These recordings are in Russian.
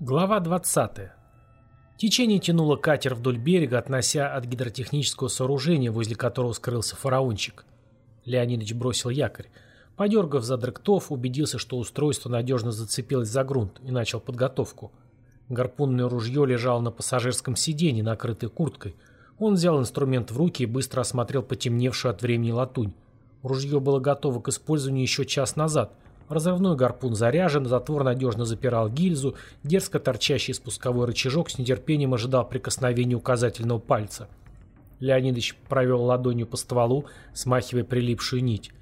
Глава 20. Течение тянуло катер вдоль берега, относя от гидротехнического сооружения, возле которого скрылся фараончик. Леонидович бросил якорь. Подергав за дрыктов, убедился, что устройство надежно зацепилось за грунт, и начал подготовку. Гарпунное ружье лежало на пассажирском сиденье, накрытой курткой. Он взял инструмент в руки и быстро осмотрел потемневшую от времени латунь. Ружье было готово к использованию еще час назад – Разрывной гарпун заряжен, затвор надежно запирал гильзу, дерзко торчащий спусковой рычажок с нетерпением ожидал прикосновения указательного пальца. Леонидович провел ладонью по стволу, смахивая прилипшую нить.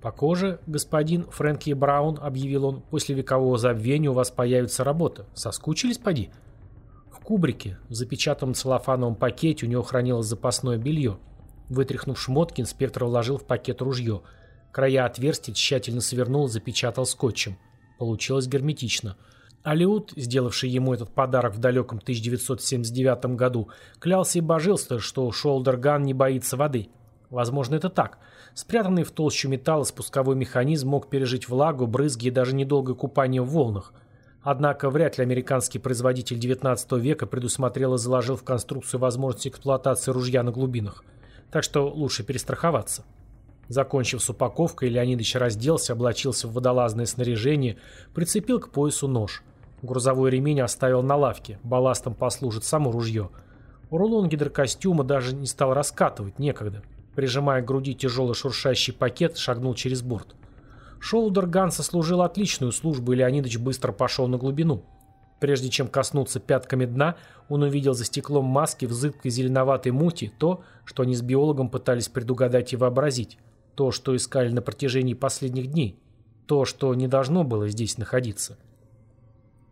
«По коже, господин Фрэнки Браун», — объявил он, — «после векового забвения у вас появится работа. Соскучились, поди?» В кубрике, в запечатанном целлофановом пакете у него хранилось запасное белье. Вытряхнув шмотки, инспектор вложил в пакет ружье — Края отверстий тщательно свернул, запечатал скотчем. Получилось герметично. Алиут, сделавший ему этот подарок в далеком 1979 году, клялся и божился, что Шолдерган не боится воды. Возможно, это так. Спрятанный в толщу металла спусковой механизм мог пережить влагу, брызги и даже недолгое купание в волнах. Однако вряд ли американский производитель 19 века предусмотрел и заложил в конструкцию возможность эксплуатации ружья на глубинах. Так что лучше перестраховаться. Закончив с упаковкой, Леонидович разделся, облачился в водолазное снаряжение, прицепил к поясу нож. Грузовой ремень оставил на лавке, балластом послужит само ружье. Рулон гидрокостюма даже не стал раскатывать, некогда. Прижимая к груди тяжелый шуршащий пакет, шагнул через борт. Шоулдер Ганса служил отличную службу, и Леонидович быстро пошел на глубину. Прежде чем коснуться пятками дна, он увидел за стеклом маски в зыбкой зеленоватой мути то, что они с биологом пытались предугадать и вообразить. То, что искали на протяжении последних дней. То, что не должно было здесь находиться.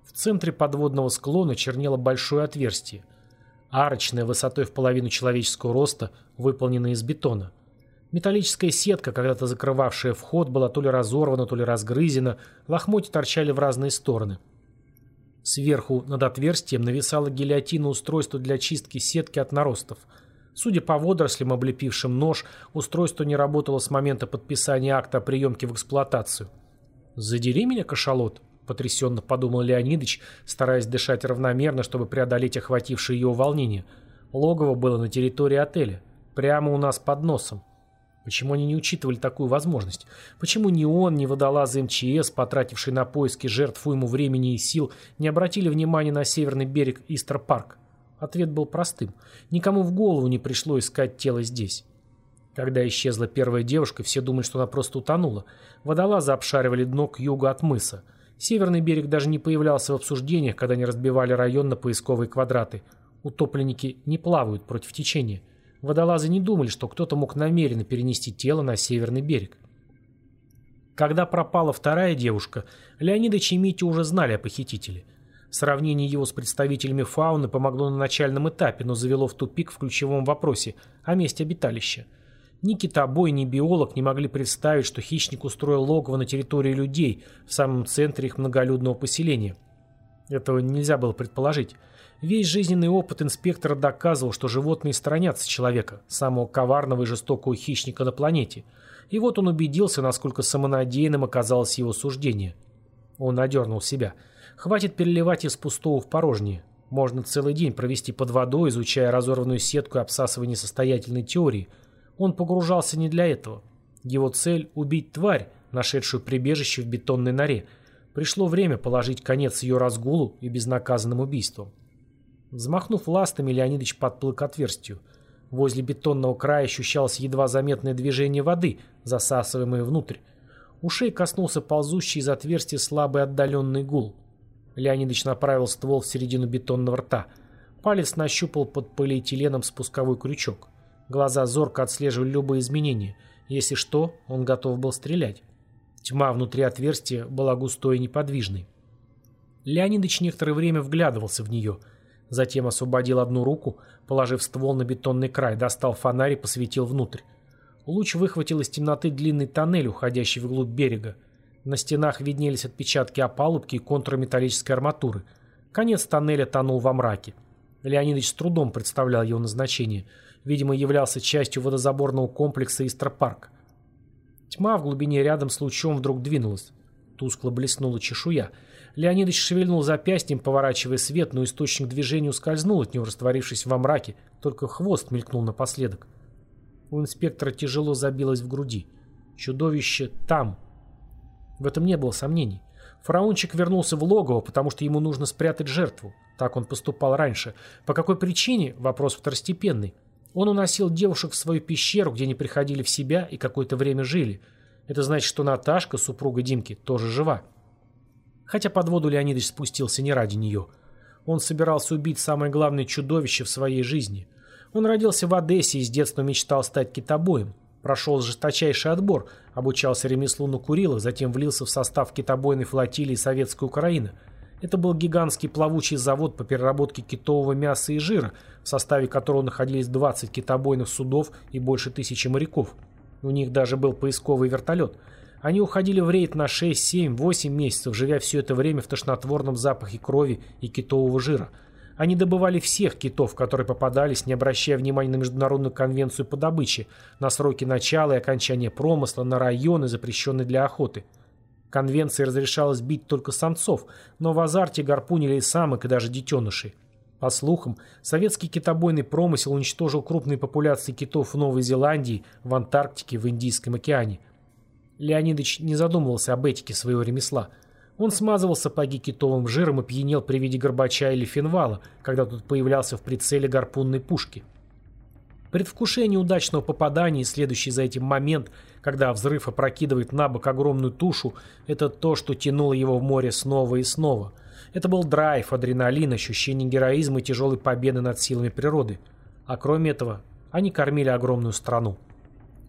В центре подводного склона чернело большое отверстие. Арочное, высотой в половину человеческого роста, выполненное из бетона. Металлическая сетка, когда-то закрывавшая вход, была то ли разорвана, то ли разгрызена, лохмотья торчали в разные стороны. Сверху над отверстием нависало гильотина устройство для чистки сетки от наростов – Судя по водорослям, облепившим нож, устройство не работало с момента подписания акта о приемке в эксплуатацию. «Задери меня, кашалот», — потрясенно подумал Леонидыч, стараясь дышать равномерно, чтобы преодолеть охватившее его волнение. Логово было на территории отеля, прямо у нас под носом. Почему они не учитывали такую возможность? Почему ни он, ни водолазы МЧС, потратившие на поиски жертв уйму времени и сил, не обратили внимания на северный берег Истер-парк? Ответ был простым. Никому в голову не пришло искать тело здесь. Когда исчезла первая девушка, все думали, что она просто утонула. Водолазы обшаривали дно к югу от мыса. Северный берег даже не появлялся в обсуждениях, когда они разбивали район на поисковые квадраты. Утопленники не плавают против течения. Водолазы не думали, что кто-то мог намеренно перенести тело на северный берег. Когда пропала вторая девушка, Леонидыч и Митя уже знали о похитителе. Сравнение его с представителями фауны помогло на начальном этапе, но завело в тупик в ключевом вопросе о месте обиталища. Ни китобой, ни биолог не могли представить, что хищник устроил логово на территории людей, в самом центре их многолюдного поселения. Этого нельзя было предположить. Весь жизненный опыт инспектора доказывал, что животные сторонятся человека, самого коварного и жестокого хищника на планете. И вот он убедился, насколько самонадеянным оказалось его суждение. Он одернул себя – Хватит переливать из пустого в порожнее. Можно целый день провести под водой, изучая разорванную сетку и обсасывая несостоятельной теории. Он погружался не для этого. Его цель – убить тварь, нашедшую прибежище в бетонной норе. Пришло время положить конец ее разгулу и безнаказанным убийствам. Взмахнув ластами, Леонидович подплыл к отверстию. Возле бетонного края ощущалось едва заметное движение воды, засасываемое внутрь. Ушей коснулся ползущий из отверстия слабый отдаленный гул. Леонидович направил ствол в середину бетонного рта. Палец нащупал под полиэтиленом спусковой крючок. Глаза зорко отслеживали любые изменения. Если что, он готов был стрелять. Тьма внутри отверстия была густой и неподвижной. Леонидович некоторое время вглядывался в нее. Затем освободил одну руку, положив ствол на бетонный край, достал фонарь и посветил внутрь. Луч выхватил из темноты длинный тоннель, уходящий вглубь берега. На стенах виднелись отпечатки опалубки и контуры металлической арматуры. Конец тоннеля тонул во мраке. Леонидович с трудом представлял его назначение. Видимо, являлся частью водозаборного комплекса Истропарк. Тьма в глубине рядом с лучом вдруг двинулась. Тускло блеснула чешуя. Леонидович шевельнул запястьем, поворачивая свет, но источник движения ускользнул от него, растворившись во мраке. Только хвост мелькнул напоследок. У инспектора тяжело забилось в груди. Чудовище там. В этом не было сомнений. Фараончик вернулся в логово, потому что ему нужно спрятать жертву. Так он поступал раньше. По какой причине? Вопрос второстепенный. Он уносил девушек в свою пещеру, где они приходили в себя и какое-то время жили. Это значит, что Наташка, супруга Димки, тоже жива. Хотя под воду Леонидович спустился не ради нее. Он собирался убить самое главное чудовище в своей жизни. Он родился в Одессе и с детства мечтал стать китобоем. Прошел жесточайший отбор, обучался ремеслу на Курилах, затем влился в состав китобойной флотилии Советской Украины. Это был гигантский плавучий завод по переработке китового мяса и жира, в составе которого находились 20 китобойных судов и больше тысячи моряков. У них даже был поисковый вертолет. Они уходили в рейд на 6, 7, 8 месяцев, живя все это время в тошнотворном запахе крови и китового жира – они добывали всех китов, которые попадались, не обращая внимания на Международную конвенцию по добыче, на сроки начала и окончания промысла, на районы, запрещенные для охоты. Конвенции разрешалось бить только самцов, но в азарте гарпунили и самок, и даже детенышей. По слухам, советский китобойный промысел уничтожил крупные популяции китов в Новой Зеландии, в Антарктике, в Индийском океане. Леонидович не задумывался об этике своего ремесла – он смазывал сапоги китовым жиром и пьянел при виде горбача или финвала, когда тот появлялся в прицеле гарпунной пушки. Предвкушение удачного попадания и следующий за этим момент, когда взрыв опрокидывает на бок огромную тушу, это то, что тянуло его в море снова и снова. Это был драйв, адреналин, ощущение героизма и тяжелой победы над силами природы. А кроме этого, они кормили огромную страну.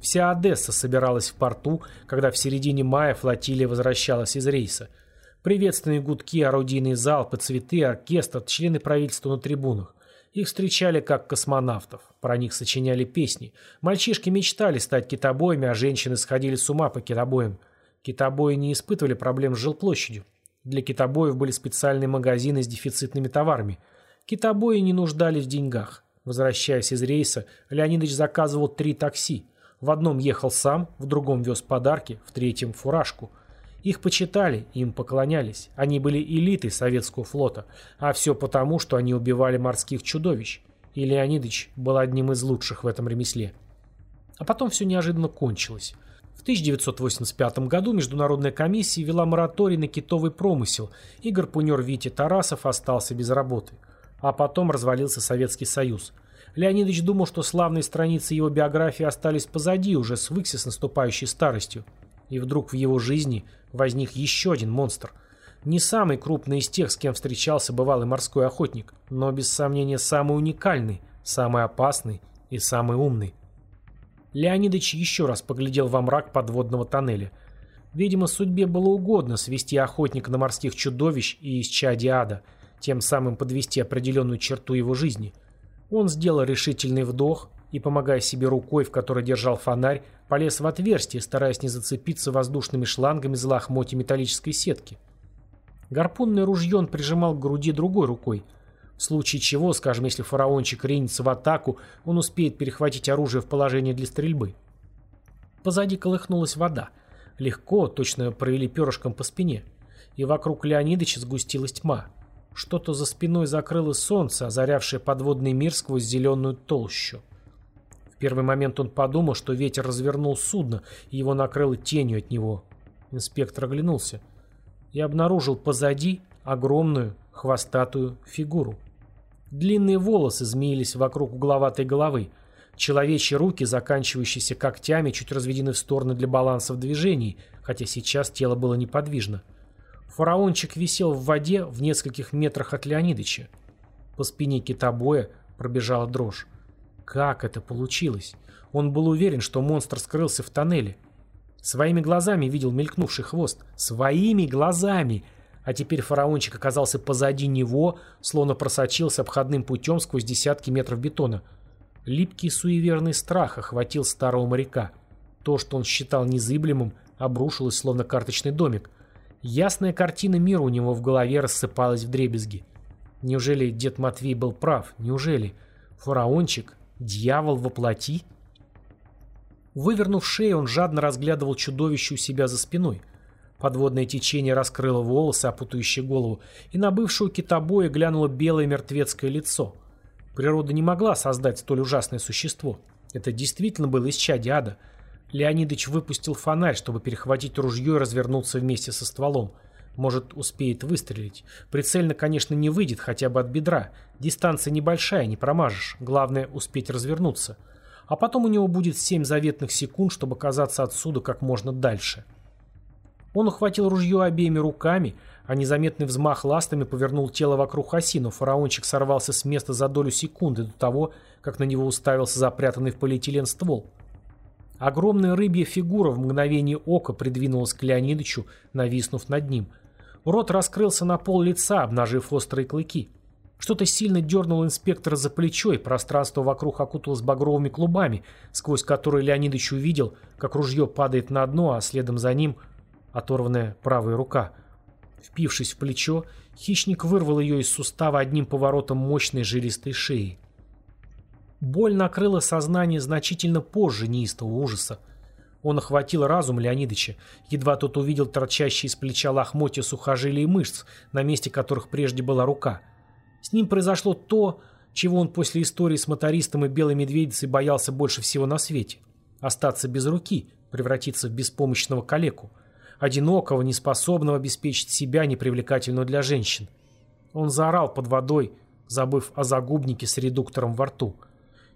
Вся Одесса собиралась в порту, когда в середине мая флотилия возвращалась из рейса – Приветственные гудки, орудийные залпы, цветы, оркестр, члены правительства на трибунах. Их встречали как космонавтов. Про них сочиняли песни. Мальчишки мечтали стать китобоями, а женщины сходили с ума по китобоям. Китобои не испытывали проблем с жилплощадью. Для китобоев были специальные магазины с дефицитными товарами. Китобои не нуждались в деньгах. Возвращаясь из рейса, Леонидович заказывал три такси. В одном ехал сам, в другом вез подарки, в третьем – фуражку – их почитали, им поклонялись. Они были элитой советского флота. А все потому, что они убивали морских чудовищ. И Леонидович был одним из лучших в этом ремесле. А потом все неожиданно кончилось. В 1985 году Международная комиссия вела мораторий на китовый промысел, и гарпунер Витя Тарасов остался без работы. А потом развалился Советский Союз. Леонидович думал, что славные страницы его биографии остались позади, уже свыкся с наступающей старостью. И вдруг в его жизни возник еще один монстр. Не самый крупный из тех, с кем встречался бывалый морской охотник, но без сомнения самый уникальный, самый опасный и самый умный. Леонидович еще раз поглядел во мрак подводного тоннеля. Видимо, судьбе было угодно свести охотника на морских чудовищ и из чади ада, тем самым подвести определенную черту его жизни. Он сделал решительный вдох, и, помогая себе рукой, в которой держал фонарь, полез в отверстие, стараясь не зацепиться воздушными шлангами за лохмотья металлической сетки. Гарпунное ружье он прижимал к груди другой рукой. В случае чего, скажем, если фараончик ринется в атаку, он успеет перехватить оружие в положение для стрельбы. Позади колыхнулась вода. Легко, точно провели перышком по спине. И вокруг Леонидыча сгустилась тьма. Что-то за спиной закрыло солнце, озарявшее подводный мир сквозь зеленую толщу первый момент он подумал, что ветер развернул судно, и его накрыло тенью от него. Инспектор оглянулся и обнаружил позади огромную хвостатую фигуру. Длинные волосы змеились вокруг угловатой головы. Человечьи руки, заканчивающиеся когтями, чуть разведены в стороны для баланса в движении, хотя сейчас тело было неподвижно. Фараончик висел в воде в нескольких метрах от Леонидыча. По спине китобоя пробежала дрожь. Как это получилось? Он был уверен, что монстр скрылся в тоннеле. Своими глазами видел мелькнувший хвост. Своими глазами! А теперь фараончик оказался позади него, словно просочился обходным путем сквозь десятки метров бетона. Липкий суеверный страх охватил старого моряка. То, что он считал незыблемым, обрушилось, словно карточный домик. Ясная картина мира у него в голове рассыпалась в дребезги. Неужели дед Матвей был прав? Неужели? Фараончик Дьявол воплоти? Вывернув шею, он жадно разглядывал чудовище у себя за спиной. Подводное течение раскрыло волосы, опутывающие голову, и на бывшую китобоя глянуло белое мертвецкое лицо. Природа не могла создать столь ужасное существо. Это действительно было исчадие ада. Леонидыч выпустил фонарь, чтобы перехватить ружье и развернуться вместе со стволом. Может, успеет выстрелить. Прицельно, конечно, не выйдет, хотя бы от бедра. Дистанция небольшая, не промажешь. Главное, успеть развернуться. А потом у него будет семь заветных секунд, чтобы оказаться отсюда как можно дальше. Он ухватил ружье обеими руками, а незаметный взмах ластами повернул тело вокруг оси, но фараончик сорвался с места за долю секунды до того, как на него уставился запрятанный в полиэтилен ствол. Огромная рыбья фигура в мгновение ока придвинулась к Леонидычу, нависнув над ним. Рот раскрылся на пол лица, обнажив острые клыки. Что-то сильно дернуло инспектора за плечо, и пространство вокруг окуталось багровыми клубами, сквозь которые Леонидыч увидел, как ружье падает на дно, а следом за ним оторванная правая рука. Впившись в плечо, хищник вырвал ее из сустава одним поворотом мощной жилистой шеи. Боль накрыла сознание значительно позже неистого ужаса. Он охватил разум Леонидыча, едва тот увидел торчащие из плеча лохмотья сухожилий и мышц, на месте которых прежде была рука. С ним произошло то, чего он после истории с мотористом и белой медведицей боялся больше всего на свете. Остаться без руки, превратиться в беспомощного калеку, одинокого, неспособного обеспечить себя, непривлекательного для женщин. Он заорал под водой, забыв о загубнике с редуктором во рту –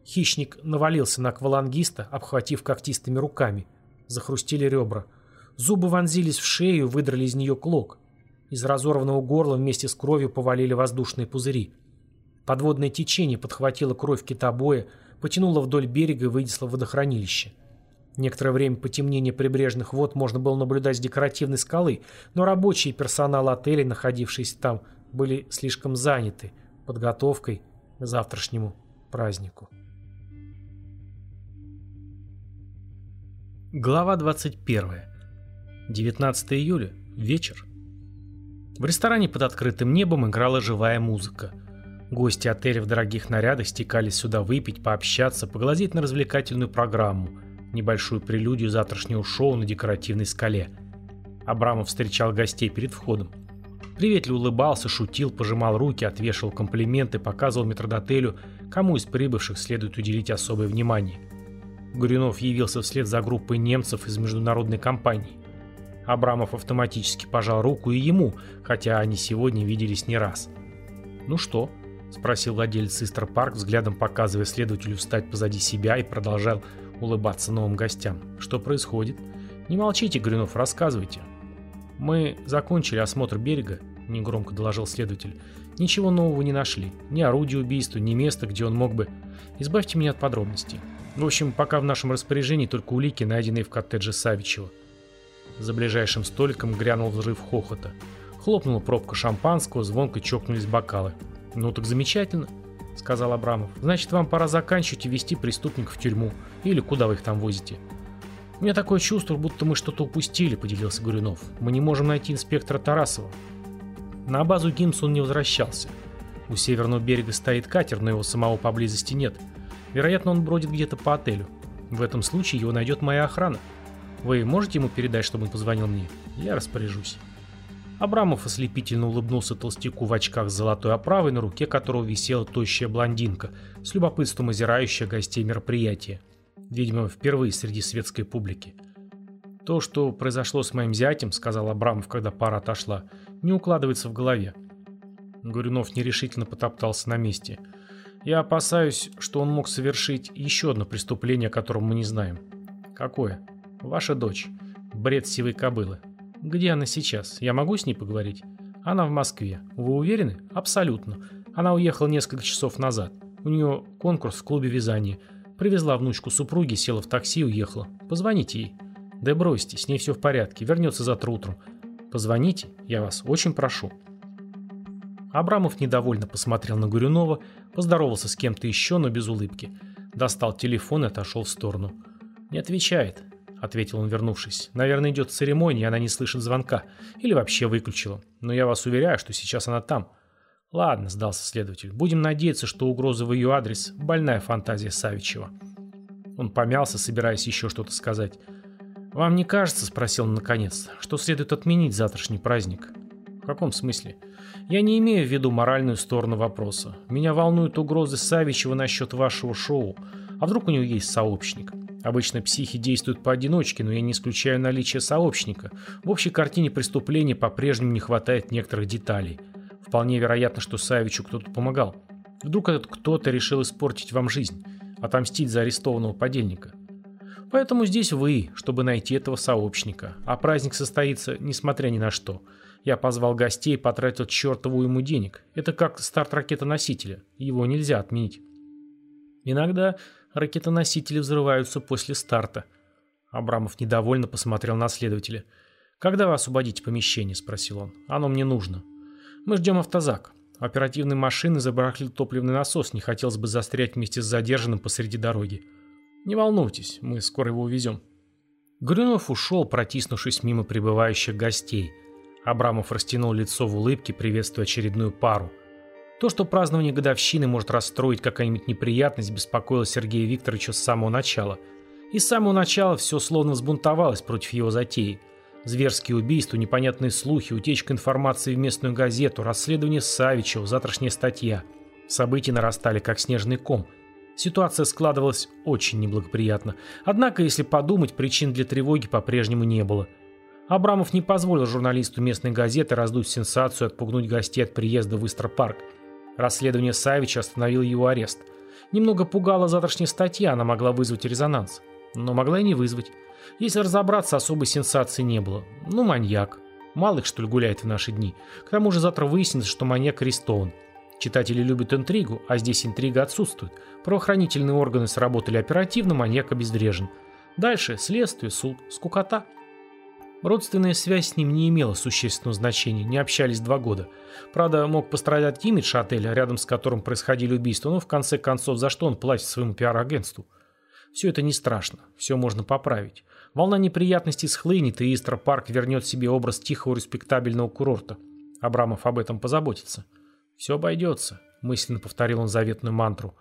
Хищник навалился на аквалангиста, обхватив когтистыми руками. Захрустили ребра. Зубы вонзились в шею, выдрали из нее клок. Из разорванного горла вместе с кровью повалили воздушные пузыри. Подводное течение подхватило кровь китобоя, потянуло вдоль берега и вынесло в водохранилище. Некоторое время потемнение прибрежных вод можно было наблюдать с декоративной скалы, но рабочие и персонал отелей, находившиеся там, были слишком заняты подготовкой к завтрашнему празднику. Глава 21. 19 июля. Вечер. В ресторане под открытым небом играла живая музыка. Гости отеля в дорогих нарядах стекались сюда выпить, пообщаться, поглазеть на развлекательную программу, небольшую прелюдию завтрашнего шоу на декоративной скале. Абрамов встречал гостей перед входом. Приветливо улыбался, шутил, пожимал руки, отвешивал комплименты, показывал метродотелю, кому из прибывших следует уделить особое внимание – Горюнов явился вслед за группой немцев из международной компании. Абрамов автоматически пожал руку и ему, хотя они сегодня виделись не раз. «Ну что?» – спросил владелец Истер Парк, взглядом показывая следователю встать позади себя и продолжал улыбаться новым гостям. «Что происходит?» «Не молчите, Горюнов, рассказывайте». «Мы закончили осмотр берега», – негромко доложил следователь. «Ничего нового не нашли. Ни орудия убийства, ни места, где он мог бы...» «Избавьте меня от подробностей». В общем, пока в нашем распоряжении только улики, найденные в коттедже Савичева. За ближайшим столиком грянул взрыв хохота. Хлопнула пробка шампанского, звонко чокнулись бокалы. «Ну так замечательно», — сказал Абрамов. «Значит, вам пора заканчивать и вести преступников в тюрьму. Или куда вы их там возите?» «У меня такое чувство, будто мы что-то упустили», — поделился Горюнов. «Мы не можем найти инспектора Тарасова». На базу ГИМС не возвращался. У северного берега стоит катер, но его самого поблизости нет — Вероятно, он бродит где-то по отелю. В этом случае его найдет моя охрана. Вы можете ему передать, чтобы он позвонил мне? Я распоряжусь. Абрамов ослепительно улыбнулся толстяку в очках с золотой оправой, на руке которого висела тощая блондинка, с любопытством озирающая гостей мероприятия. Видимо, впервые среди светской публики. «То, что произошло с моим зятем», — сказал Абрамов, когда пара отошла, — «не укладывается в голове». Горюнов нерешительно потоптался на месте — я опасаюсь, что он мог совершить еще одно преступление, о котором мы не знаем. Какое? Ваша дочь. Бред сивой кобылы. Где она сейчас? Я могу с ней поговорить? Она в Москве. Вы уверены? Абсолютно. Она уехала несколько часов назад. У нее конкурс в клубе вязания. Привезла внучку супруги, села в такси и уехала. Позвоните ей. Да бросьте, с ней все в порядке. Вернется завтра утром. Позвоните, я вас очень прошу. Абрамов недовольно посмотрел на Горюнова, поздоровался с кем-то еще, но без улыбки. Достал телефон и отошел в сторону. «Не отвечает», — ответил он, вернувшись. «Наверное, идет церемония, она не слышит звонка. Или вообще выключила. Но я вас уверяю, что сейчас она там». «Ладно», — сдался следователь. «Будем надеяться, что угроза в ее адрес — больная фантазия Савичева». Он помялся, собираясь еще что-то сказать. «Вам не кажется, — спросил он наконец, — что следует отменить завтрашний праздник?» «В каком смысле?» «Я не имею в виду моральную сторону вопроса. Меня волнуют угрозы Савичева насчет вашего шоу. А вдруг у него есть сообщник? Обычно психи действуют поодиночке, но я не исключаю наличие сообщника. В общей картине преступления по-прежнему не хватает некоторых деталей. Вполне вероятно, что Савичу кто-то помогал. Вдруг этот кто-то решил испортить вам жизнь, отомстить за арестованного подельника. Поэтому здесь вы, чтобы найти этого сообщника. А праздник состоится, несмотря ни на что. Я позвал гостей и потратил чертову ему денег. Это как старт ракетоносителя. Его нельзя отменить. Иногда ракетоносители взрываются после старта. Абрамов недовольно посмотрел на следователя. «Когда вы освободите помещение?» – спросил он. «Оно мне нужно». «Мы ждем автозак. Оперативной машины забарахлил топливный насос, не хотелось бы застрять вместе с задержанным посреди дороги». «Не волнуйтесь, мы скоро его увезем». Грюнов ушел, протиснувшись мимо прибывающих гостей. Абрамов растянул лицо в улыбке, приветствуя очередную пару. То, что празднование годовщины может расстроить какая-нибудь неприятность, беспокоило Сергея Викторовича с самого начала. И с самого начала все словно взбунтовалось против его затеи. Зверские убийства, непонятные слухи, утечка информации в местную газету, расследование Савичева, завтрашняя статья. События нарастали, как снежный ком – Ситуация складывалась очень неблагоприятно. Однако, если подумать, причин для тревоги по-прежнему не было. Абрамов не позволил журналисту местной газеты раздуть сенсацию и отпугнуть гостей от приезда в Истропарк. Расследование Савича остановило его арест. Немного пугала завтрашняя статья, она могла вызвать резонанс. Но могла и не вызвать. Если разобраться, особой сенсации не было. Ну, маньяк. Мало их, что ли, гуляет в наши дни. К тому же завтра выяснится, что маньяк арестован. Читатели любят интригу, а здесь интрига отсутствует. Правоохранительные органы сработали оперативно, маньяк обезврежен. Дальше следствие, суд, скукота. Родственная связь с ним не имела существенного значения, не общались два года. Правда, мог пострадать имидж отеля, рядом с которым происходили убийства, но в конце концов, за что он платит своему пиар-агентству? Все это не страшно, все можно поправить. Волна неприятностей схлынет, и Истра Парк вернет себе образ тихого респектабельного курорта. Абрамов об этом позаботится. «Все обойдется», — мысленно повторил он заветную мантру.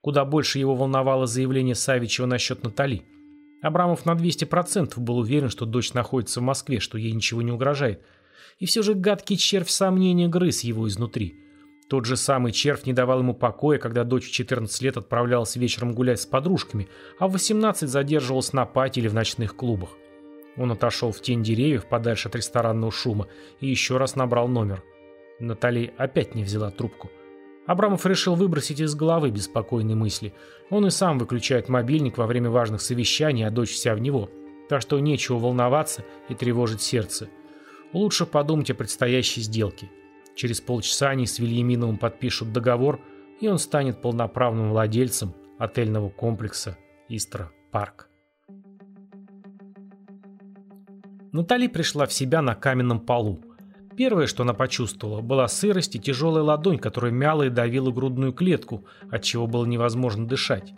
Куда больше его волновало заявление Савичева насчет Натали. Абрамов на 200% был уверен, что дочь находится в Москве, что ей ничего не угрожает. И все же гадкий червь сомнения грыз его изнутри. Тот же самый червь не давал ему покоя, когда дочь в 14 лет отправлялась вечером гулять с подружками, а в 18 задерживалась на пати или в ночных клубах. Он отошел в тень деревьев, подальше от ресторанного шума, и еще раз набрал номер – Натали опять не взяла трубку. Абрамов решил выбросить из головы беспокойные мысли. Он и сам выключает мобильник во время важных совещаний, а дочь вся в него. Так что нечего волноваться и тревожить сердце. Лучше подумать о предстоящей сделке. Через полчаса они с Вильяминовым подпишут договор, и он станет полноправным владельцем отельного комплекса «Истра Парк». Натали пришла в себя на каменном полу. Первое, что она почувствовала, была сырость и тяжелая ладонь, которая мяла и давила грудную клетку, от чего было невозможно дышать.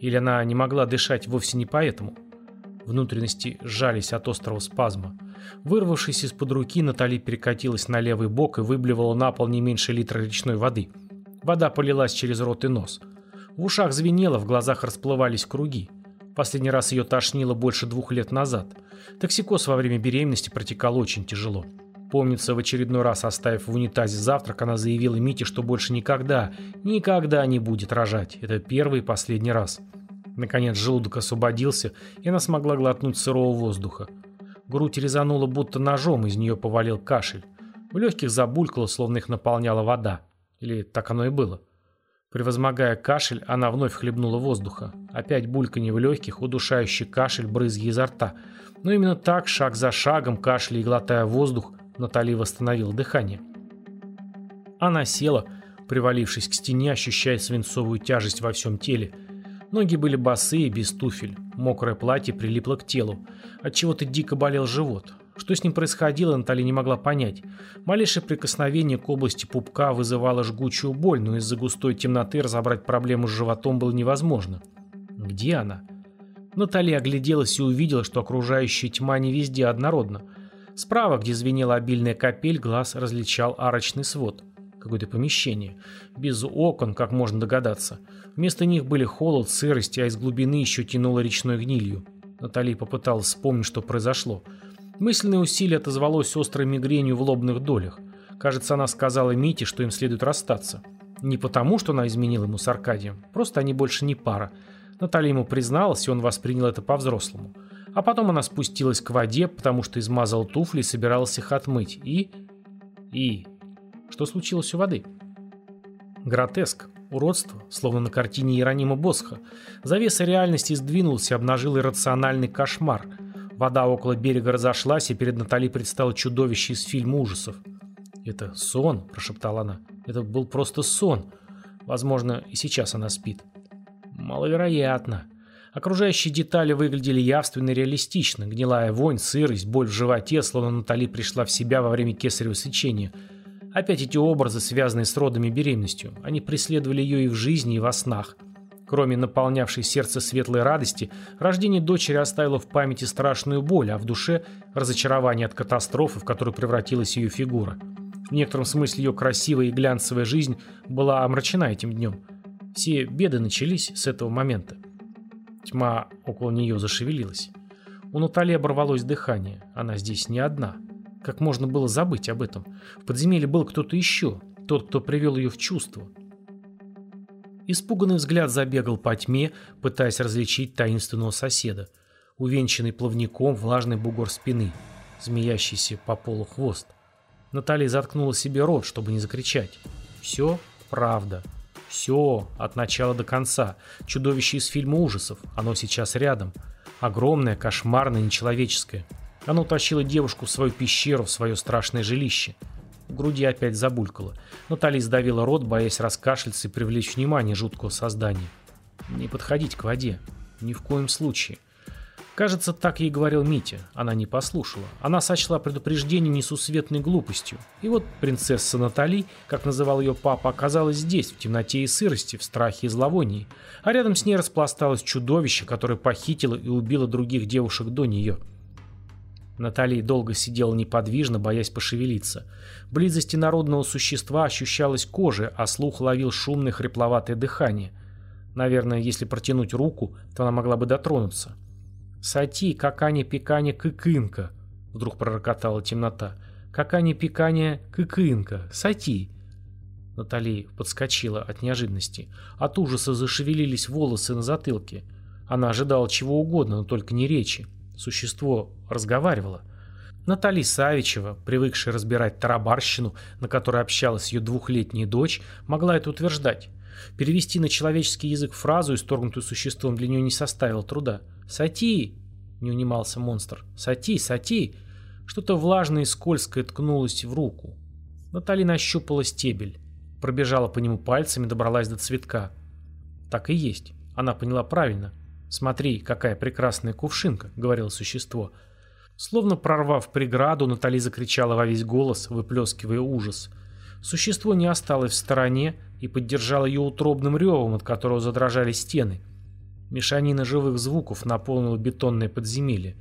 Или она не могла дышать вовсе не поэтому. Внутренности сжались от острого спазма. Вырвавшись из-под руки, Натали перекатилась на левый бок и выблевала на пол не меньше литра речной воды. Вода полилась через рот и нос. В ушах звенело, в глазах расплывались круги. Последний раз ее тошнило больше двух лет назад. Токсикоз во время беременности протекал очень тяжело. Помнится, в очередной раз оставив в унитазе завтрак, она заявила Мите, что больше никогда, никогда не будет рожать. Это первый и последний раз. Наконец желудок освободился, и она смогла глотнуть сырого воздуха. Грудь резанула будто ножом, из нее повалил кашель. В легких забулькало, словно их наполняла вода. Или так оно и было. Превозмогая кашель, она вновь хлебнула воздуха. Опять бульканье в легких, удушающий кашель, брызги изо рта. Но именно так, шаг за шагом, кашляя и глотая воздух, Натали восстановила дыхание. Она села, привалившись к стене, ощущая свинцовую тяжесть во всем теле. Ноги были босые, без туфель. Мокрое платье прилипло к телу. Отчего-то дико болел живот. Что с ним происходило, Натали не могла понять. Малейшее прикосновение к области пупка вызывало жгучую боль, но из-за густой темноты разобрать проблему с животом было невозможно. Где она? Натали огляделась и увидела, что окружающая тьма не везде однородна. Справа, где звенела обильная капель, глаз различал арочный свод. Какое-то помещение. Без окон, как можно догадаться. Вместо них были холод, сырость, а из глубины еще тянуло речной гнилью. Натали попыталась вспомнить, что произошло. Мысленное усилие отозвалось острой мигренью в лобных долях. Кажется, она сказала Мите, что им следует расстаться. Не потому, что она изменила ему с Аркадием, просто они больше не пара. Наталья ему призналась, и он воспринял это по-взрослому. А потом она спустилась к воде, потому что измазала туфли и собиралась их отмыть. И... И... Что случилось у воды? Гротеск, уродство, словно на картине Иеронима Босха. Завеса реальности сдвинулась и обнажил иррациональный кошмар. Вода около берега разошлась, и перед Натали предстало чудовище из фильма ужасов. «Это сон», – прошептала она. «Это был просто сон. Возможно, и сейчас она спит». «Маловероятно». Окружающие детали выглядели явственно реалистично. Гнилая вонь, сырость, боль в животе, словно Натали пришла в себя во время кесарево сечения. Опять эти образы, связанные с родом и беременностью. Они преследовали ее и в жизни, и во снах. Кроме наполнявшей сердце светлой радости, рождение дочери оставило в памяти страшную боль, а в душе – разочарование от катастрофы, в которую превратилась ее фигура. В некотором смысле ее красивая и глянцевая жизнь была омрачена этим днем. Все беды начались с этого момента. Тьма около нее зашевелилась. У Натали оборвалось дыхание. Она здесь не одна. Как можно было забыть об этом? В подземелье был кто-то еще. Тот, кто привел ее в чувство. Испуганный взгляд забегал по тьме, пытаясь различить таинственного соседа. Увенчанный плавником влажный бугор спины, змеящийся по полу хвост. Наталья заткнула себе рот, чтобы не закричать. Все правда. Все, от начала до конца. Чудовище из фильма ужасов. Оно сейчас рядом. Огромное, кошмарное, нечеловеческое. Оно тащило девушку в свою пещеру, в свое страшное жилище. В груди опять забулькало. Наталья сдавила рот, боясь раскашляться и привлечь внимание жуткого создания. Не подходить к воде. Ни в коем случае. Кажется, так ей говорил Митя. Она не послушала. Она сочла предупреждение несусветной глупостью. И вот принцесса Натали, как называл ее папа, оказалась здесь, в темноте и сырости, в страхе и зловонии. А рядом с ней распласталось чудовище, которое похитило и убило других девушек до нее. Натали долго сидела неподвижно, боясь пошевелиться. Близости народного существа ощущалась кожа, а слух ловил шумное хрипловатое дыхание. Наверное, если протянуть руку, то она могла бы дотронуться. «Сати, какани, пикани, кыкынка!» Вдруг пророкотала темнота. «Какани, пикани, кыкынка! Сати!» Натали подскочила от неожиданности. От ужаса зашевелились волосы на затылке. Она ожидала чего угодно, но только не речи. Существо разговаривало. Натали Савичева, привыкшая разбирать тарабарщину, на которой общалась ее двухлетняя дочь, могла это утверждать. Перевести на человеческий язык фразу, исторгнутую существом, для нее не составило труда. «Сати!» — не унимался монстр. «Сати! Сати!» Что-то влажное и скользкое ткнулось в руку. Натали нащупала стебель. Пробежала по нему пальцами, добралась до цветка. Так и есть. Она поняла правильно. «Смотри, какая прекрасная кувшинка», — говорило существо. Словно прорвав преграду, Натали закричала во весь голос, выплескивая ужас. Существо не осталось в стороне и поддержало ее утробным ревом, от которого задрожали стены. Мешанина живых звуков наполнила бетонное подземелье.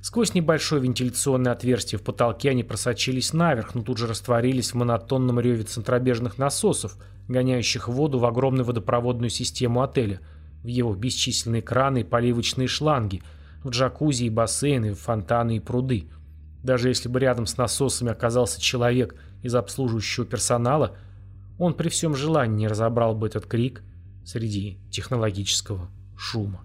Сквозь небольшое вентиляционное отверстие в потолке они просочились наверх, но тут же растворились в монотонном реве центробежных насосов, гоняющих воду в огромную водопроводную систему отеля, в его бесчисленные краны и поливочные шланги, в джакузи и бассейны, в фонтаны и пруды. Даже если бы рядом с насосами оказался человек из обслуживающего персонала, он при всем желании не разобрал бы этот крик среди технологического шума.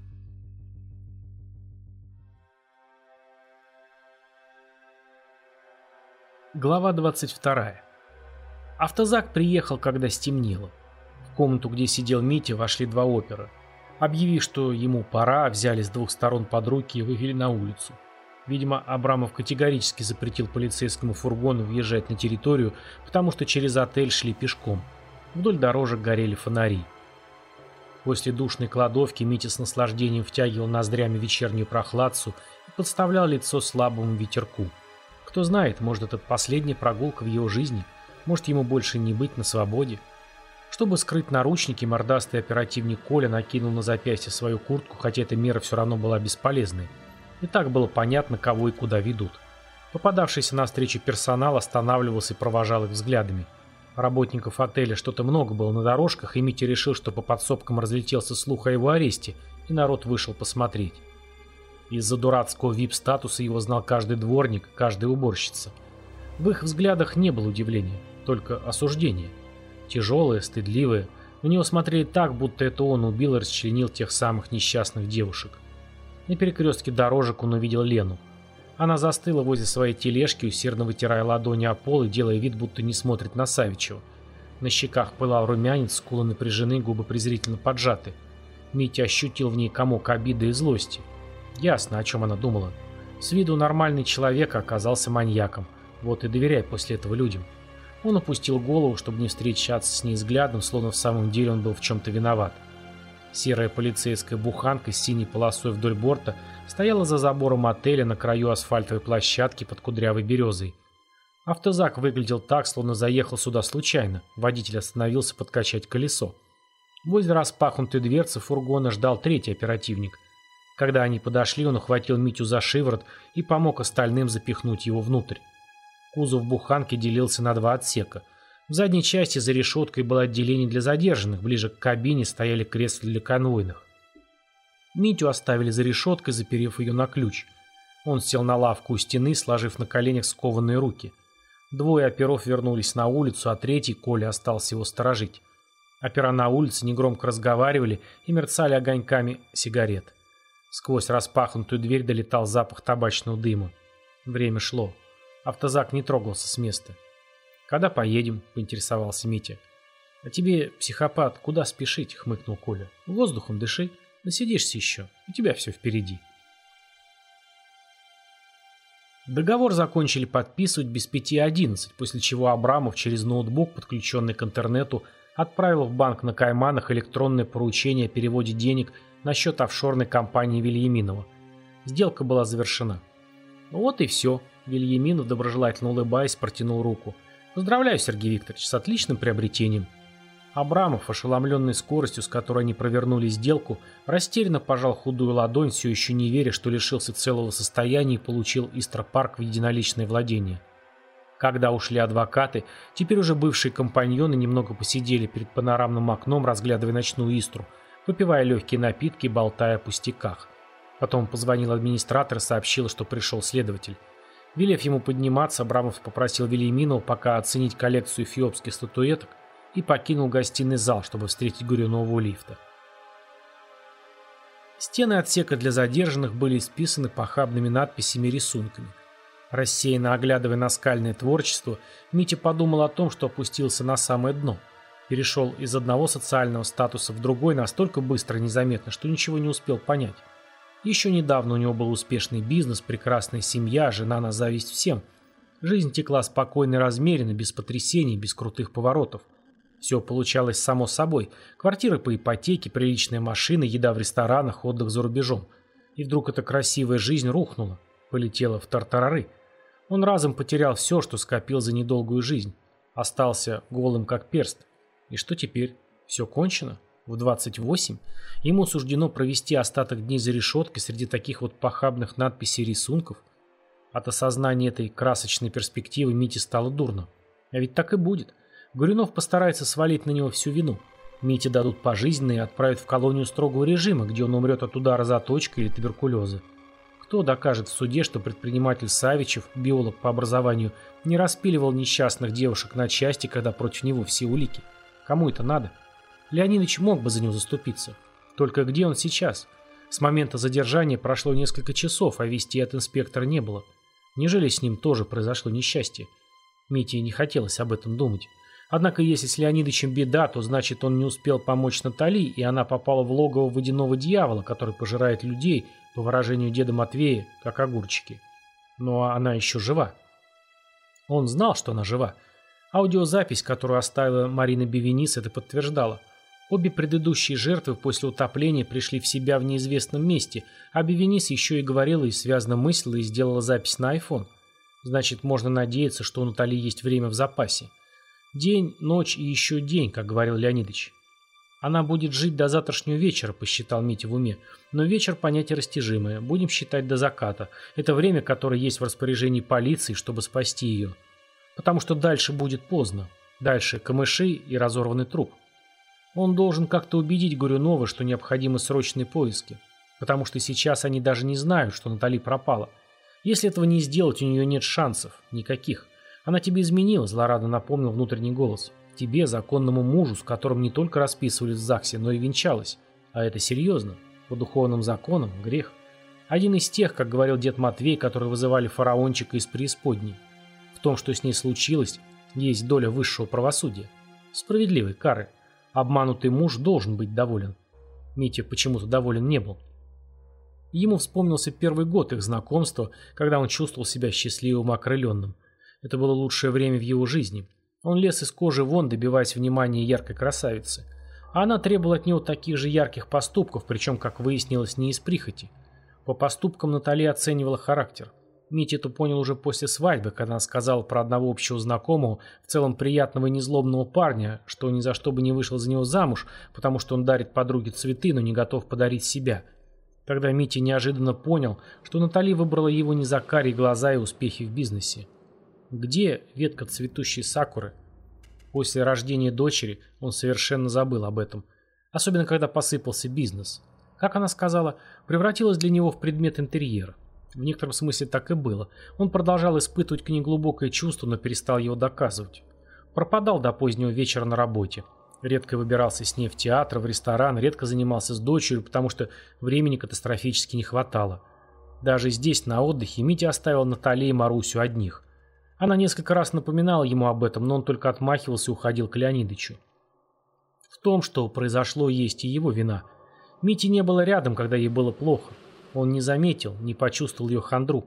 Глава 22. Автозак приехал, когда стемнело. В комнату, где сидел Митя, вошли два опера. Объявив, что ему пора, взяли с двух сторон под руки и вывели на улицу. Видимо, Абрамов категорически запретил полицейскому фургону въезжать на территорию, потому что через отель шли пешком. Вдоль дорожек горели фонари. После душной кладовки Митя с наслаждением втягивал ноздрями вечернюю прохладцу и подставлял лицо слабому ветерку. Кто знает, может это последняя прогулка в его жизни, может ему больше не быть на свободе. Чтобы скрыть наручники, мордастый оперативник Коля накинул на запястье свою куртку, хотя эта мера все равно была бесполезной. И так было понятно, кого и куда ведут. Попадавшийся на встречу персонал останавливался и провожал их взглядами. Работников отеля что-то много было на дорожках, и Митя решил, что по подсобкам разлетелся слух о его аресте, и народ вышел посмотреть. Из-за дурацкого вип-статуса его знал каждый дворник, каждая уборщица. В их взглядах не было удивления, только осуждение. Тяжелое, стыдливое. На него смотрели так, будто это он убил и расчленил тех самых несчастных девушек. На перекрестке дорожек он увидел Лену. Она застыла возле своей тележки, усердно вытирая ладони о пол и делая вид, будто не смотрит на Савичева. На щеках пылал румянец, скулы напряжены, губы презрительно поджаты. Митя ощутил в ней комок обиды и злости. Ясно, о чем она думала. С виду нормальный человек оказался маньяком. Вот и доверяй после этого людям. Он опустил голову, чтобы не встречаться с ней взглядом, словно в самом деле он был в чем-то виноват. Серая полицейская буханка с синей полосой вдоль борта стояла за забором отеля на краю асфальтовой площадки под кудрявой березой. Автозак выглядел так, словно заехал сюда случайно. Водитель остановился подкачать колесо. Возле распахнутой дверцы фургона ждал третий оперативник. Когда они подошли, он ухватил Митю за шиворот и помог остальным запихнуть его внутрь. Кузов буханки делился на два отсека. В задней части за решеткой было отделение для задержанных, ближе к кабине стояли кресла для конвойных. Митю оставили за решеткой, заперев ее на ключ. Он сел на лавку у стены, сложив на коленях скованные руки. Двое оперов вернулись на улицу, а третий, Коля, остался его сторожить. Опера на улице негромко разговаривали и мерцали огоньками сигарет. Сквозь распахнутую дверь долетал запах табачного дыма. Время шло. Автозак не трогался с места. «Когда поедем?» – поинтересовался Митя. «А тебе, психопат, куда спешить?» – хмыкнул Коля. «Воздухом дыши, насидишься еще, у тебя все впереди». Договор закончили подписывать без пяти одиннадцать, после чего Абрамов через ноутбук, подключенный к интернету, отправил в банк на Кайманах электронное поручение о переводе денег на счет офшорной компании Вильяминова. Сделка была завершена. Вот и все. Вильяминов, доброжелательно улыбаясь, протянул руку. Поздравляю, Сергей Викторович, с отличным приобретением. Абрамов, ошеломленный скоростью, с которой они провернули сделку, растерянно пожал худую ладонь, все еще не веря, что лишился целого состояния и получил Истропарк в единоличное владение. Когда ушли адвокаты, теперь уже бывшие компаньоны немного посидели перед панорамным окном, разглядывая ночную Истру, выпивая легкие напитки болтая о пустяках. Потом позвонил администратор и сообщил, что пришел следователь. Велев ему подниматься, Абрамов попросил Велиминова пока оценить коллекцию эфиопских статуэток, и покинул гостиный зал, чтобы встретить Горюнова у лифта. Стены отсека для задержанных были исписаны похабными надписями и рисунками. Рассеянно оглядывая наскальное творчество, Митя подумал о том, что опустился на самое дно. Перешел из одного социального статуса в другой настолько быстро и незаметно, что ничего не успел понять. Еще недавно у него был успешный бизнес, прекрасная семья, жена на зависть всем. Жизнь текла спокойно и размеренно, без потрясений, без крутых поворотов. Все получалось само собой. Квартиры по ипотеке, приличная машина, еда в ресторанах, отдых за рубежом. И вдруг эта красивая жизнь рухнула, полетела в тартарары. Он разом потерял все, что скопил за недолгую жизнь. Остался голым как перст. И что теперь? Все кончено? В 28? Ему суждено провести остаток дней за решеткой среди таких вот похабных надписей и рисунков? От осознания этой красочной перспективы Мите стало дурно. А ведь так и будет. Горюнов постарается свалить на него всю вину. Мите дадут пожизненные и отправят в колонию строгого режима, где он умрет от удара заточкой или туберкулеза. Кто докажет в суде, что предприниматель Савичев, биолог по образованию, не распиливал несчастных девушек на части, когда против него все улики? Кому это надо? Леонидович мог бы за него заступиться. Только где он сейчас? С момента задержания прошло несколько часов, а вести от инспектора не было. Неужели с ним тоже произошло несчастье? Мите не хотелось об этом думать. Однако если с Леонидычем беда, то значит он не успел помочь Натали, и она попала в логово водяного дьявола, который пожирает людей, по выражению деда Матвея, как огурчики. Но она еще жива. Он знал, что она жива. Аудиозапись, которую оставила Марина Бевенис, это подтверждала. Обе предыдущие жертвы после утопления пришли в себя в неизвестном месте, а Бевенис еще и говорила и связно мыслила и сделала запись на iPhone. Значит, можно надеяться, что у Натали есть время в запасе. День, ночь и еще день, как говорил Леонидович. Она будет жить до завтрашнего вечера, посчитал Митя в уме. Но вечер понятие растяжимое. Будем считать до заката. Это время, которое есть в распоряжении полиции, чтобы спасти ее. Потому что дальше будет поздно. Дальше камыши и разорванный труп. Он должен как-то убедить Горюнова, что необходимы срочные поиски. Потому что сейчас они даже не знают, что Натали пропала. Если этого не сделать, у нее нет шансов. Никаких. Она тебе изменила, злорадно напомнил внутренний голос. Тебе, законному мужу, с которым не только расписывались в ЗАГСе, но и венчалась. А это серьезно. По духовным законам грех. Один из тех, как говорил дед Матвей, которые вызывали фараончика из преисподней. В том, что с ней случилось, есть доля высшего правосудия. Справедливой кары. Обманутый муж должен быть доволен. Митя почему-то доволен не был. Ему вспомнился первый год их знакомства, когда он чувствовал себя счастливым и окрыленным. Это было лучшее время в его жизни. Он лез из кожи вон, добиваясь внимания яркой красавицы. А она требовала от него таких же ярких поступков, причем, как выяснилось, не из прихоти. По поступкам Натали оценивала характер. Митя это понял уже после свадьбы, когда она сказала про одного общего знакомого, в целом приятного и незлобного парня, что ни за что бы не вышел за него замуж, потому что он дарит подруге цветы, но не готов подарить себя. Тогда Митя неожиданно понял, что Натали выбрала его не за карие глаза и успехи в бизнесе. Где ветка цветущей сакуры? После рождения дочери он совершенно забыл об этом. Особенно, когда посыпался бизнес. Как она сказала, превратилась для него в предмет интерьера. В некотором смысле так и было. Он продолжал испытывать к ней глубокое чувство, но перестал его доказывать. Пропадал до позднего вечера на работе. Редко выбирался с ней в театр, в ресторан, редко занимался с дочерью, потому что времени катастрофически не хватало. Даже здесь, на отдыхе, Митя оставил Натали и Марусю одних. Она несколько раз напоминала ему об этом, но он только отмахивался и уходил к Леонидычу. В том, что произошло, есть и его вина. Мити не было рядом, когда ей было плохо. Он не заметил, не почувствовал ее хандру.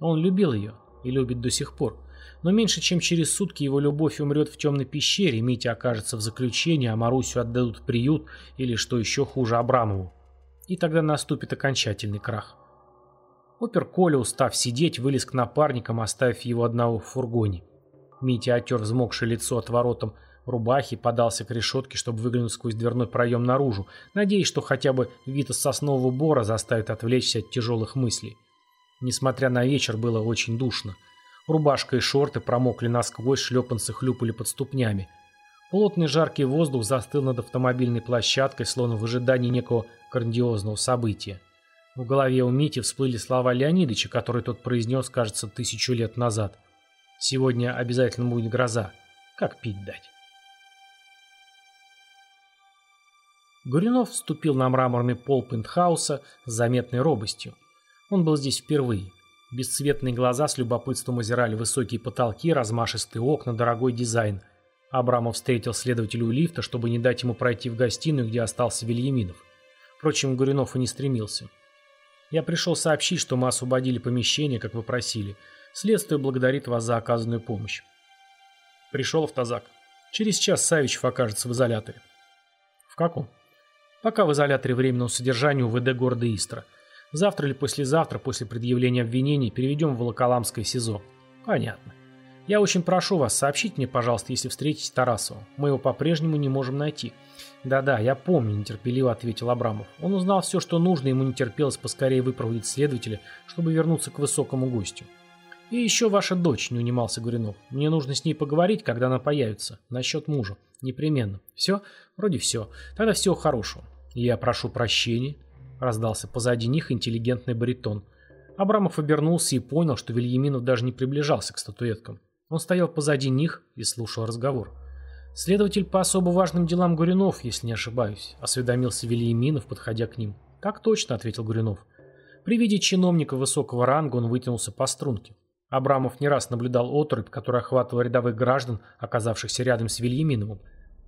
Он любил ее и любит до сих пор. Но меньше чем через сутки его любовь умрет в темной пещере, Митя окажется в заключении, а Марусю отдадут в приют или, что еще хуже, Абрамову. И тогда наступит окончательный крах. Опер Коля, устав сидеть, вылез к напарникам, оставив его одного в фургоне. Митя отер взмокшее лицо от воротом рубахи, подался к решетке, чтобы выглянуть сквозь дверной проем наружу, надеясь, что хотя бы вид из соснового бора заставит отвлечься от тяжелых мыслей. Несмотря на вечер, было очень душно. Рубашка и шорты промокли насквозь, шлепанцы хлюпали под ступнями. Плотный жаркий воздух застыл над автомобильной площадкой, словно в ожидании некого грандиозного события. В голове у Мити всплыли слова Леонидыча, которые тот произнес, кажется, тысячу лет назад. «Сегодня обязательно будет гроза. Как пить дать?» Гуринов вступил на мраморный пол пентхауса с заметной робостью. Он был здесь впервые. Бесцветные глаза с любопытством озирали высокие потолки, размашистые окна, дорогой дизайн. Абрамов встретил следователя у лифта, чтобы не дать ему пройти в гостиную, где остался Вильяминов. Впрочем, Гуринов и не стремился. Я пришел сообщить, что мы освободили помещение, как вы просили. Следствие благодарит вас за оказанную помощь. Пришел автозак. Через час Савичев окажется в изоляторе. В каком? Пока в изоляторе временного содержания УВД города Истра. Завтра или послезавтра, после предъявления обвинений, переведем в Волоколамское СИЗО. Понятно. Я очень прошу вас, сообщите мне, пожалуйста, если встретите Тарасова. Мы его по-прежнему не можем найти. Да-да, я помню, нетерпеливо ответил Абрамов. Он узнал все, что нужно, ему не терпелось поскорее выпроводить следователя, чтобы вернуться к высокому гостю. И еще ваша дочь, не унимался Гуринов. Мне нужно с ней поговорить, когда она появится. Насчет мужа. Непременно. Все? Вроде все. Тогда всего хорошего. Я прошу прощения. Раздался позади них интеллигентный баритон. Абрамов обернулся и понял, что Вильяминов даже не приближался к статуэткам. Он стоял позади них и слушал разговор. «Следователь по особо важным делам Гуринов, если не ошибаюсь», — осведомился Вильяминов, подходя к ним. «Так точно», — ответил Гуринов. При виде чиновника высокого ранга он вытянулся по струнке. Абрамов не раз наблюдал отрубь, которая охватывала рядовых граждан, оказавшихся рядом с Вильяминовым.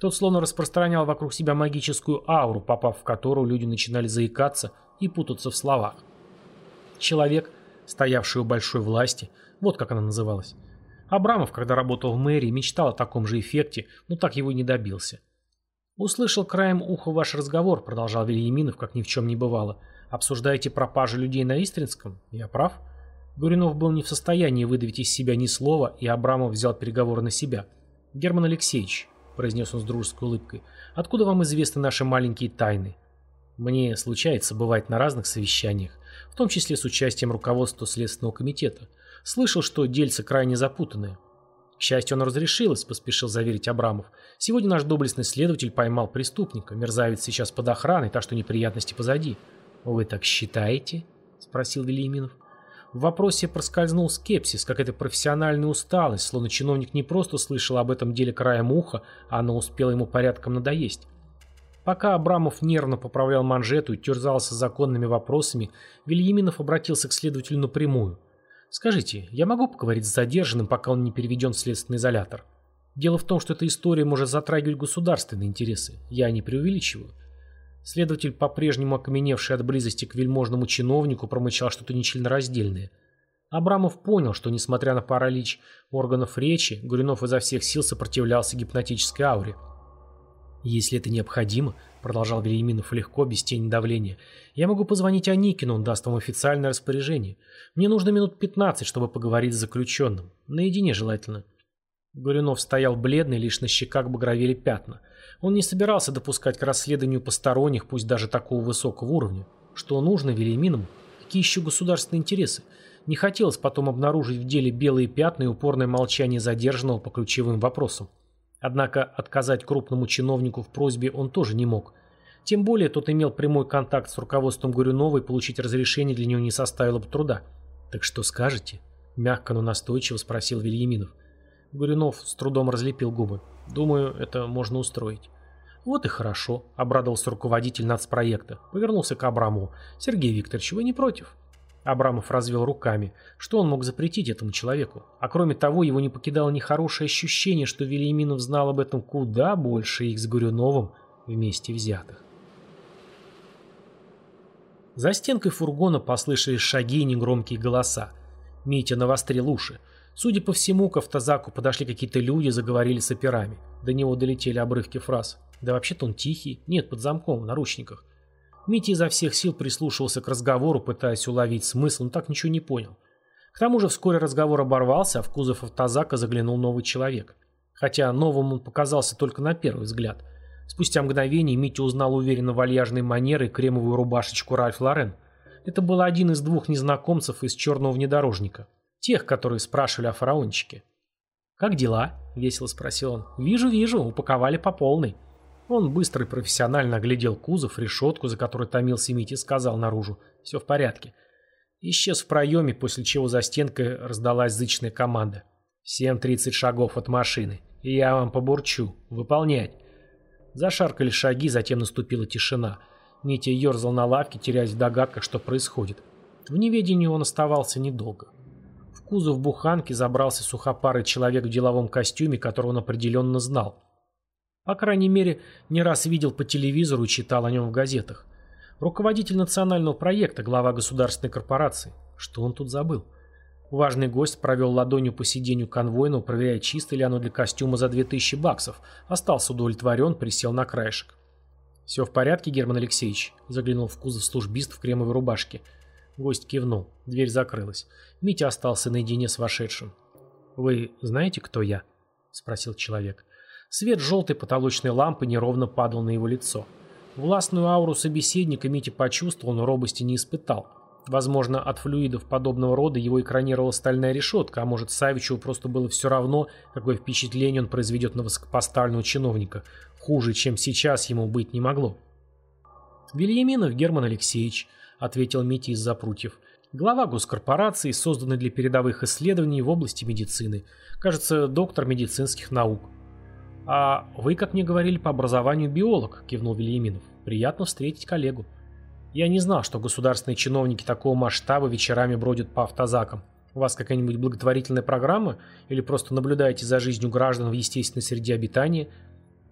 Тот словно распространял вокруг себя магическую ауру, попав в которую люди начинали заикаться и путаться в словах. Человек, стоявший у большой власти, вот как она называлась, Абрамов, когда работал в мэрии, мечтал о таком же эффекте, но так его и не добился. «Услышал краем уха ваш разговор», — продолжал Вильяминов, как ни в чем не бывало. «Обсуждаете пропажу людей на Истринском? Я прав?» Гуринов был не в состоянии выдавить из себя ни слова, и Абрамов взял переговоры на себя. «Герман Алексеевич», — произнес он с дружеской улыбкой, — «откуда вам известны наши маленькие тайны?» «Мне случается бывать на разных совещаниях, в том числе с участием руководства Следственного комитета. Слышал, что дельцы крайне запутанные. К счастью, он разрешилось, поспешил заверить Абрамов. Сегодня наш доблестный следователь поймал преступника. Мерзавец сейчас под охраной, так что неприятности позади. «Вы так считаете?» — спросил Велиминов. В вопросе проскользнул скепсис, как это профессиональная усталость, словно чиновник не просто слышал об этом деле краем уха, а оно успело ему порядком надоесть. Пока Абрамов нервно поправлял манжету и терзался законными вопросами, Вильяминов обратился к следователю напрямую. «Скажите, я могу поговорить с задержанным, пока он не переведен в следственный изолятор? Дело в том, что эта история может затрагивать государственные интересы. Я не преувеличиваю». Следователь, по-прежнему окаменевший от близости к вельможному чиновнику, промычал что-то нечленораздельное. Абрамов понял, что, несмотря на паралич органов речи, Гуринов изо всех сил сопротивлялся гипнотической ауре – «Если это необходимо», — продолжал Велиминов легко, без тени давления, «я могу позвонить Аникину, он даст вам официальное распоряжение. Мне нужно минут пятнадцать, чтобы поговорить с заключенным. Наедине желательно». Горюнов стоял бледный, лишь на щеках багровели пятна. Он не собирался допускать к расследованию посторонних, пусть даже такого высокого уровня. Что нужно Велиминому? Какие еще государственные интересы? Не хотелось потом обнаружить в деле белые пятна и упорное молчание задержанного по ключевым вопросам. Однако отказать крупному чиновнику в просьбе он тоже не мог. Тем более тот имел прямой контакт с руководством Горюнова и получить разрешение для него не составило бы труда. «Так что скажете?» – мягко, но настойчиво спросил Вильяминов. Горюнов с трудом разлепил губы. «Думаю, это можно устроить». «Вот и хорошо», – обрадовался руководитель нацпроекта. Повернулся к Абрамову. «Сергей Викторович, вы не против?» Абрамов развел руками. Что он мог запретить этому человеку? А кроме того, его не покидало нехорошее ощущение, что Велиминов знал об этом куда больше их с Горюновым вместе взятых. За стенкой фургона послышались шаги и негромкие голоса. Митя навострил уши. Судя по всему, к автозаку подошли какие-то люди, заговорили с операми. До него долетели обрывки фраз. Да вообще-то он тихий, нет, под замком, в наручниках. Митя изо всех сил прислушивался к разговору, пытаясь уловить смысл, но так ничего не понял. К тому же вскоре разговор оборвался, а в кузов автозака заглянул новый человек. Хотя новым он показался только на первый взгляд. Спустя мгновение Митя узнал уверенно вальяжные манеры и кремовую рубашечку Ральф Лорен. Это был один из двух незнакомцев из черного внедорожника. Тех, которые спрашивали о фараончике. «Как дела?» – весело спросил он. «Вижу, вижу, упаковали по полной». Он быстро и профессионально оглядел кузов, решетку, за которой томился Митя, сказал наружу. «Все в порядке». Исчез в проеме, после чего за стенкой раздалась зычная команда. «Всем тридцать шагов от машины. И я вам побурчу. Выполнять». Зашаркали шаги, затем наступила тишина. Митя ерзал на лавке, теряясь в догадках, что происходит. В неведении он оставался недолго. Кузов буханки забрался сухопарый человек в деловом костюме, которого он определенно знал. По крайней мере, не раз видел по телевизору и читал о нем в газетах. Руководитель национального проекта, глава государственной корпорации. Что он тут забыл? Важный гость провел ладонью по сиденью конвойного, проверяя, чисто ли оно для костюма за 2000 баксов. Остался удовлетворен, присел на краешек. «Все в порядке, Герман Алексеевич?» Заглянул в кузов службист в кремовой рубашке. Гость кивнул. Дверь закрылась. Митя остался наедине с вошедшим. «Вы знаете, кто я?» Спросил человек. Свет желтой потолочной лампы неровно падал на его лицо. Властную ауру собеседника Митя почувствовал, но робости не испытал. Возможно, от флюидов подобного рода его экранировала стальная решетка, а может, Савичеву просто было все равно, какое впечатление он произведет на высокопоставленного чиновника. Хуже, чем сейчас, ему быть не могло. «Вильяминов Герман Алексеевич», — ответил Митя из-за прутьев. «Глава госкорпорации, созданной для передовых исследований в области медицины. Кажется, доктор медицинских наук. «А вы, как мне говорили, по образованию биолог», – кивнул Вильяминов. «Приятно встретить коллегу». «Я не знал, что государственные чиновники такого масштаба вечерами бродят по автозакам. У вас какая-нибудь благотворительная программа? Или просто наблюдаете за жизнью граждан в естественной среде обитания?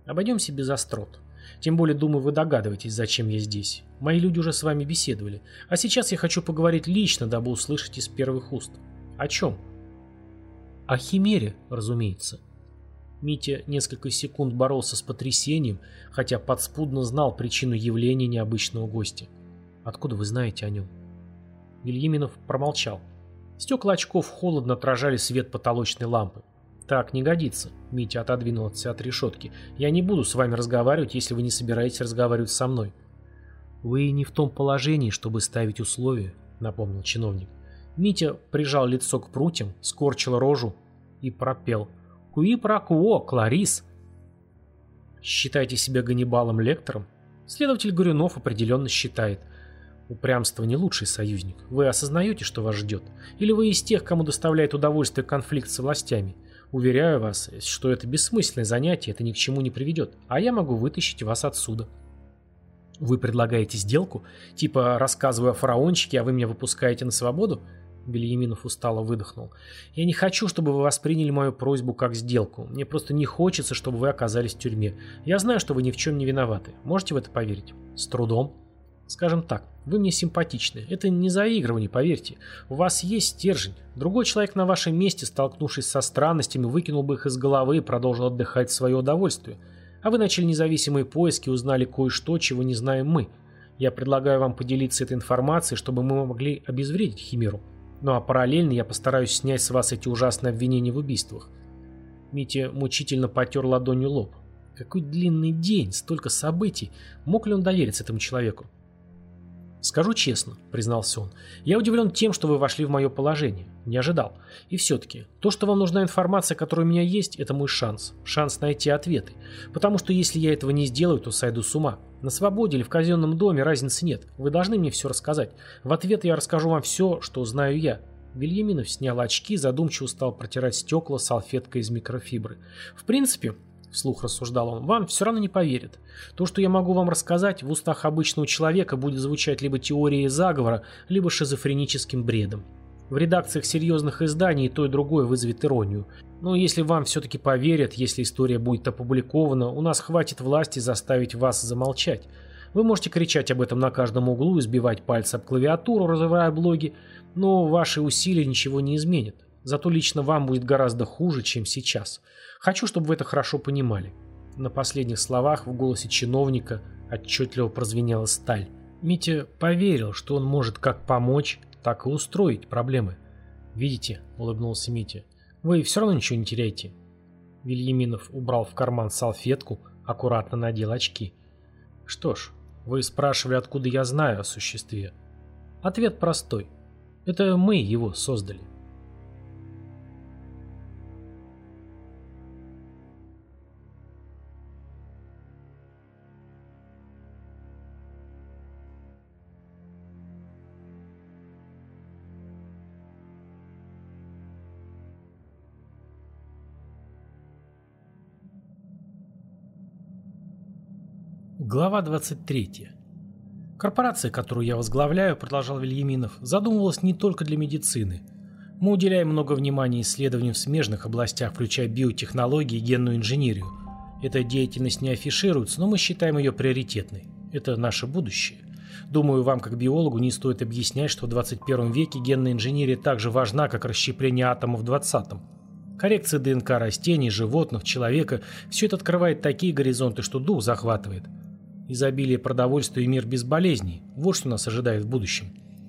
Обойдемся без острот. Тем более, думаю, вы догадываетесь, зачем я здесь. Мои люди уже с вами беседовали. А сейчас я хочу поговорить лично, дабы услышать из первых уст. О чем? О химере, разумеется. Митя несколько секунд боролся с потрясением, хотя подспудно знал причину явления необычного гостя. «Откуда вы знаете о нем?» Вильяминов промолчал. Стекла очков холодно отражали свет потолочной лампы. «Так не годится», — Митя отодвинулся от решетки. «Я не буду с вами разговаривать, если вы не собираетесь разговаривать со мной». «Вы не в том положении, чтобы ставить условия», — напомнил чиновник. Митя прижал лицо к прутьям, скорчил рожу и пропел — Куи прокво, Кларис. Считаете себя Ганнибалом Лектором? Следователь Горюнов определенно считает. Упрямство не лучший союзник. Вы осознаете, что вас ждет? Или вы из тех, кому доставляет удовольствие конфликт с властями? Уверяю вас, что это бессмысленное занятие, это ни к чему не приведет, а я могу вытащить вас отсюда. Вы предлагаете сделку? Типа рассказываю о фараончике, а вы меня выпускаете на свободу? Бельяминов устало выдохнул. «Я не хочу, чтобы вы восприняли мою просьбу как сделку. Мне просто не хочется, чтобы вы оказались в тюрьме. Я знаю, что вы ни в чем не виноваты. Можете в это поверить?» «С трудом». «Скажем так, вы мне симпатичны. Это не заигрывание, поверьте. У вас есть стержень. Другой человек на вашем месте, столкнувшись со странностями, выкинул бы их из головы и продолжил отдыхать в свое удовольствие. А вы начали независимые поиски и узнали кое-что, чего не знаем мы. Я предлагаю вам поделиться этой информацией, чтобы мы могли обезвредить Химеру. Ну а параллельно я постараюсь снять с вас эти ужасные обвинения в убийствах. Митя мучительно потер ладонью лоб. Какой длинный день, столько событий. Мог ли он довериться этому человеку? «Скажу честно», — признался он, — «я удивлен тем, что вы вошли в мое положение. Не ожидал. И все-таки, то, что вам нужна информация, которая у меня есть, это мой шанс. Шанс найти ответы. Потому что если я этого не сделаю, то сойду с ума. На свободе или в казенном доме разницы нет. Вы должны мне все рассказать. В ответ я расскажу вам все, что знаю я». Вильяминов снял очки, задумчиво стал протирать стекла салфеткой из микрофибры. «В принципе, вслух рассуждал он, вам все равно не поверят. То, что я могу вам рассказать, в устах обычного человека будет звучать либо теорией заговора, либо шизофреническим бредом. В редакциях серьезных изданий то и другое вызовет иронию. Но если вам все-таки поверят, если история будет опубликована, у нас хватит власти заставить вас замолчать. Вы можете кричать об этом на каждом углу, избивать пальцы об клавиатуру, разрывая блоги, но ваши усилия ничего не изменят. Зато лично вам будет гораздо хуже, чем сейчас. Хочу, чтобы вы это хорошо понимали. На последних словах в голосе чиновника отчетливо прозвенела сталь. Митя поверил, что он может как помочь, так и устроить проблемы. «Видите», — улыбнулся Митя, — «вы все равно ничего не теряете». Вильяминов убрал в карман салфетку, аккуратно надел очки. «Что ж, вы спрашивали, откуда я знаю о существе. Ответ простой. Это мы его создали. Глава 23. Корпорация, которую я возглавляю, продолжал Вильяминов, задумывалась не только для медицины. Мы уделяем много внимания исследованиям в смежных областях, включая биотехнологии и генную инженерию. Эта деятельность не афишируется, но мы считаем ее приоритетной. Это наше будущее. Думаю, вам как биологу не стоит объяснять, что в 21 веке генная инженерия так же важна, как расщепление атомов в 20 -м. Коррекция ДНК растений, животных, человека – все это открывает такие горизонты, что дух захватывает – изобилие продовольствия и мир без болезней – вот что нас ожидает в будущем.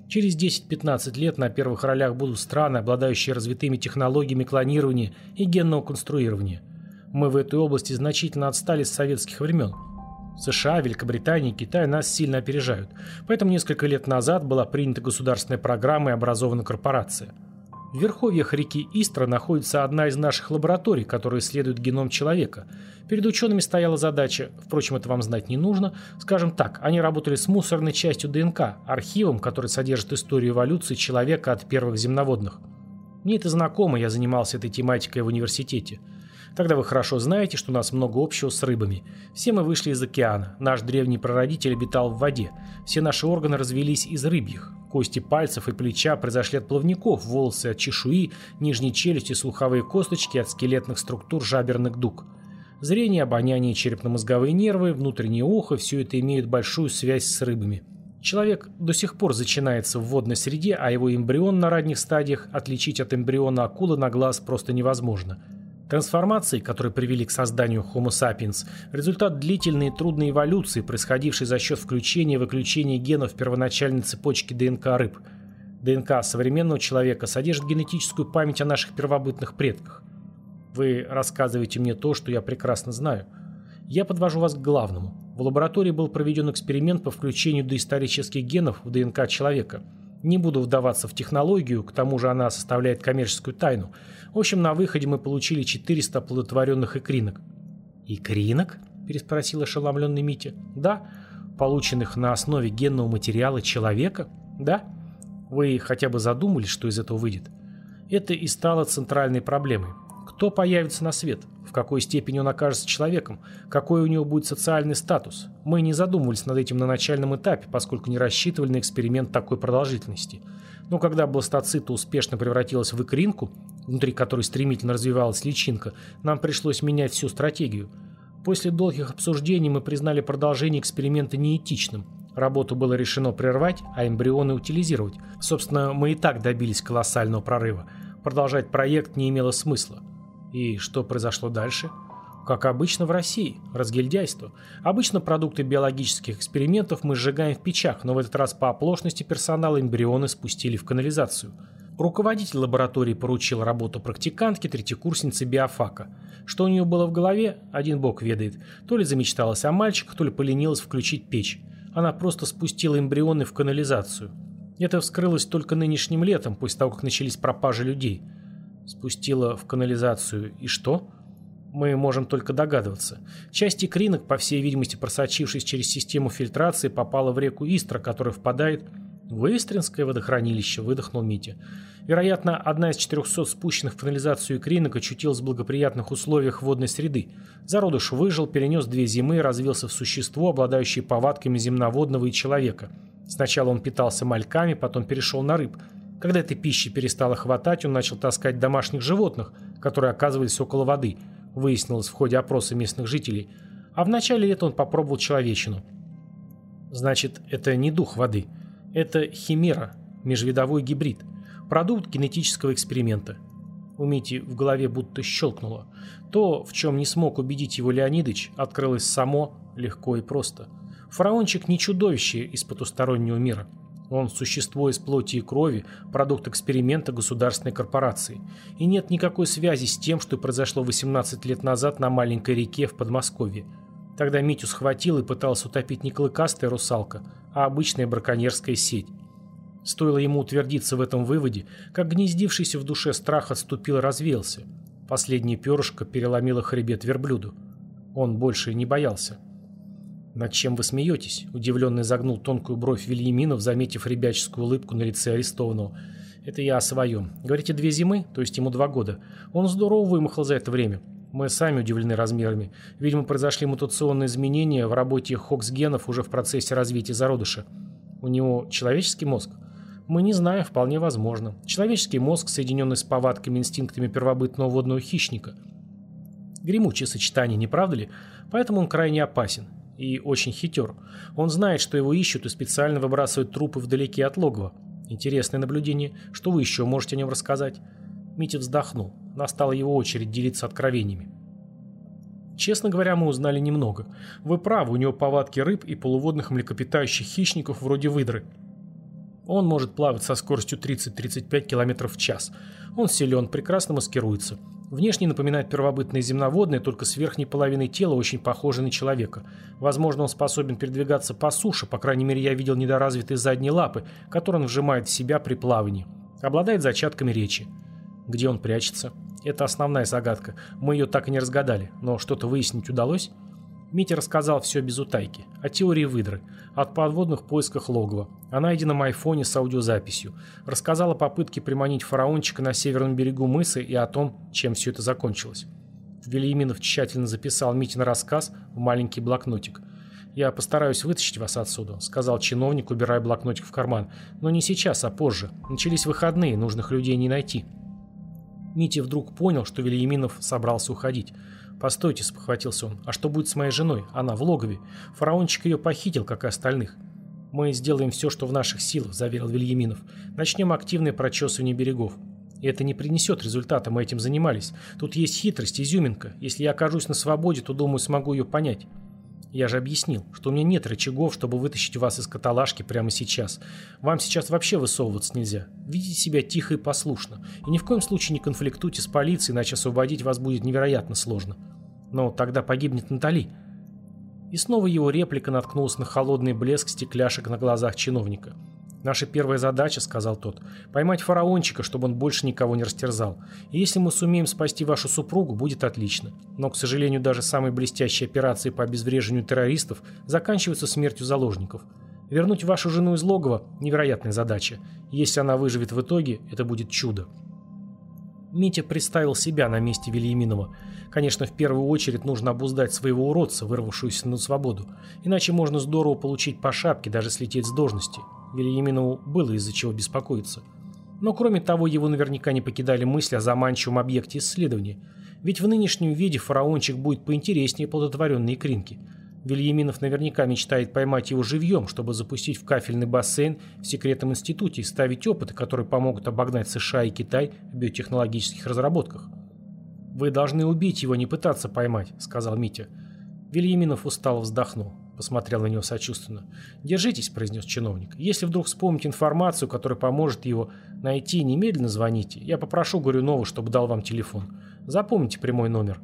Через 10-15 лет на первых ролях будут страны, обладающие развитыми технологиями клонирования и генного конструирования. Мы в этой области значительно отстали с советских времен. США, Великобритания и Китай нас сильно опережают, поэтому несколько лет назад была принята государственная программа и образована корпорация – в верховьях реки Истра находится одна из наших лабораторий, которая исследует геном человека. Перед учеными стояла задача, впрочем, это вам знать не нужно, скажем так, они работали с мусорной частью ДНК, архивом, который содержит историю эволюции человека от первых земноводных. Мне это знакомо, я занимался этой тематикой в университете. Тогда вы хорошо знаете, что у нас много общего с рыбами. Все мы вышли из океана. Наш древний прародитель обитал в воде. Все наши органы развелись из рыбьих. Кости пальцев и плеча произошли от плавников, волосы от чешуи, нижней челюсти, слуховые косточки от скелетных структур жаберных дуг. Зрение, обоняние, черепно-мозговые нервы, внутреннее ухо – все это имеют большую связь с рыбами. Человек до сих пор зачинается в водной среде, а его эмбрион на ранних стадиях отличить от эмбриона акулы на глаз просто невозможно – Трансформации, которые привели к созданию Homo sapiens, результат длительной и трудной эволюции, происходившей за счет включения и выключения генов первоначальной цепочки ДНК рыб. ДНК современного человека содержит генетическую память о наших первобытных предках. Вы рассказываете мне то, что я прекрасно знаю. Я подвожу вас к главному. В лаборатории был проведен эксперимент по включению доисторических генов в ДНК человека. Не буду вдаваться в технологию, к тому же она составляет коммерческую тайну – в общем, на выходе мы получили 400 оплодотворенных икринок. «Икринок?» – переспросил ошеломленный Митя. «Да. полученных на основе генного материала человека? Да? Вы хотя бы задумались, что из этого выйдет? Это и стало центральной проблемой. Кто появится на свет? В какой степени он окажется человеком? Какой у него будет социальный статус? Мы не задумывались над этим на начальном этапе, поскольку не рассчитывали на эксперимент такой продолжительности. Но когда бластоцита успешно превратилась в икринку, внутри которой стремительно развивалась личинка, нам пришлось менять всю стратегию. После долгих обсуждений мы признали продолжение эксперимента неэтичным. Работу было решено прервать, а эмбрионы утилизировать. Собственно, мы и так добились колоссального прорыва. Продолжать проект не имело смысла. И что произошло дальше? Как обычно в России, разгильдяйство. Обычно продукты биологических экспериментов мы сжигаем в печах, но в этот раз по оплошности персонала эмбрионы спустили в канализацию. Руководитель лаборатории поручил работу практикантке, третьекурснице биофака. Что у нее было в голове, один бог ведает. То ли замечталась о мальчиках, то ли поленилась включить печь. Она просто спустила эмбрионы в канализацию. Это вскрылось только нынешним летом, после того, как начались пропажи людей – Спустила в канализацию. И что? Мы можем только догадываться. Часть икринок, по всей видимости просочившись через систему фильтрации, попала в реку Истра, которая впадает в Истринское водохранилище, выдохнул Митя. Вероятно, одна из 400 спущенных в канализацию икринок очутилась в благоприятных условиях водной среды. Зародыш выжил, перенес две зимы и развился в существо, обладающее повадками земноводного и человека. Сначала он питался мальками, потом перешел на рыб – когда этой пищи перестало хватать, он начал таскать домашних животных, которые оказывались около воды, выяснилось в ходе опроса местных жителей. А в начале лета он попробовал человечину. Значит, это не дух воды. Это химера, межвидовой гибрид. Продукт генетического эксперимента. У Мити в голове будто щелкнуло. То, в чем не смог убедить его Леонидыч, открылось само, легко и просто. Фараончик не чудовище из потустороннего мира. Он – существо из плоти и крови, продукт эксперимента государственной корпорации. И нет никакой связи с тем, что произошло 18 лет назад на маленькой реке в Подмосковье. Тогда Митю схватил и пытался утопить не клыкастая русалка, а обычная браконьерская сеть. Стоило ему утвердиться в этом выводе, как гнездившийся в душе страх отступил и развеялся. Последнее перышко переломило хребет верблюду. Он больше не боялся. «Над чем вы смеетесь?» – удивленно загнул тонкую бровь Вильяминов, заметив ребяческую улыбку на лице арестованного. «Это я о своем. Говорите, две зимы, то есть ему два года. Он здорово вымахал за это время. Мы сами удивлены размерами. Видимо, произошли мутационные изменения в работе хокс-генов уже в процессе развития зародыша. У него человеческий мозг? Мы не знаем, вполне возможно. Человеческий мозг, соединенный с повадками инстинктами первобытного водного хищника. Гремучее сочетание, не правда ли? Поэтому он крайне опасен и очень хитер. Он знает, что его ищут и специально выбрасывает трупы вдалеке от логова. Интересное наблюдение. Что вы еще можете о нем рассказать? Митя вздохнул. Настала его очередь делиться откровениями. Честно говоря, мы узнали немного. Вы правы, у него повадки рыб и полуводных млекопитающих хищников вроде выдры. Он может плавать со скоростью 30-35 км в час. Он силен, прекрасно маскируется. Внешне напоминает первобытное земноводное, только с верхней половиной тела очень похоже на человека. Возможно, он способен передвигаться по суше, по крайней мере, я видел недоразвитые задние лапы, которые он вжимает в себя при плавании. Обладает зачатками речи. Где он прячется? Это основная загадка. Мы ее так и не разгадали, но что-то выяснить удалось? Митя рассказал все без утайки. О теории выдры, о подводных поисках логова, о найденном айфоне с аудиозаписью. Рассказал о попытке приманить фараончика на северном берегу мыса и о том, чем все это закончилось. Вильяминов тщательно записал Митин рассказ в маленький блокнотик. «Я постараюсь вытащить вас отсюда», — сказал чиновник, убирая блокнотик в карман. «Но не сейчас, а позже. Начались выходные, нужных людей не найти». Митя вдруг понял, что Вильяминов собрался уходить. «Постойте», — спохватился он, — «а что будет с моей женой? Она в логове. Фараончик ее похитил, как и остальных». «Мы сделаем все, что в наших силах», — заверил Вильяминов. «Начнем активное прочесывание берегов. И это не принесет результата, мы этим занимались. Тут есть хитрость, изюминка. Если я окажусь на свободе, то, думаю, смогу ее понять». Я же объяснил, что у меня нет рычагов, чтобы вытащить вас из каталажки прямо сейчас. Вам сейчас вообще высовываться нельзя. Видите себя тихо и послушно. И ни в коем случае не конфликтуйте с полицией, иначе освободить вас будет невероятно сложно. Но тогда погибнет Натали. И снова его реплика наткнулась на холодный блеск стекляшек на глазах чиновника. «Наша первая задача, — сказал тот, — поймать фараончика, чтобы он больше никого не растерзал. И если мы сумеем спасти вашу супругу, будет отлично. Но, к сожалению, даже самые блестящие операции по обезвреживанию террористов заканчиваются смертью заложников. Вернуть вашу жену из логова – невероятная задача. Если она выживет в итоге, это будет чудо». Митя представил себя на месте Вильяминова. Конечно, в первую очередь нужно обуздать своего уродца, вырвавшуюся на свободу. Иначе можно здорово получить по шапке, даже слететь с должности. Вильяминову было из-за чего беспокоиться. Но кроме того, его наверняка не покидали мысли о заманчивом объекте исследования. Ведь в нынешнем виде фараончик будет поинтереснее плодотворенной икринки. Вильяминов наверняка мечтает поймать его живьем, чтобы запустить в кафельный бассейн в секретном институте и ставить опыты, которые помогут обогнать США и Китай в биотехнологических разработках. «Вы должны убить его, не пытаться поймать», — сказал Митя. Вильяминов устало вздохнул. Посмотрел на него сочувственно. «Держитесь», — произнес чиновник. «Если вдруг вспомните информацию, которая поможет его найти, немедленно звоните. Я попрошу Горюнову, чтобы дал вам телефон. Запомните прямой номер».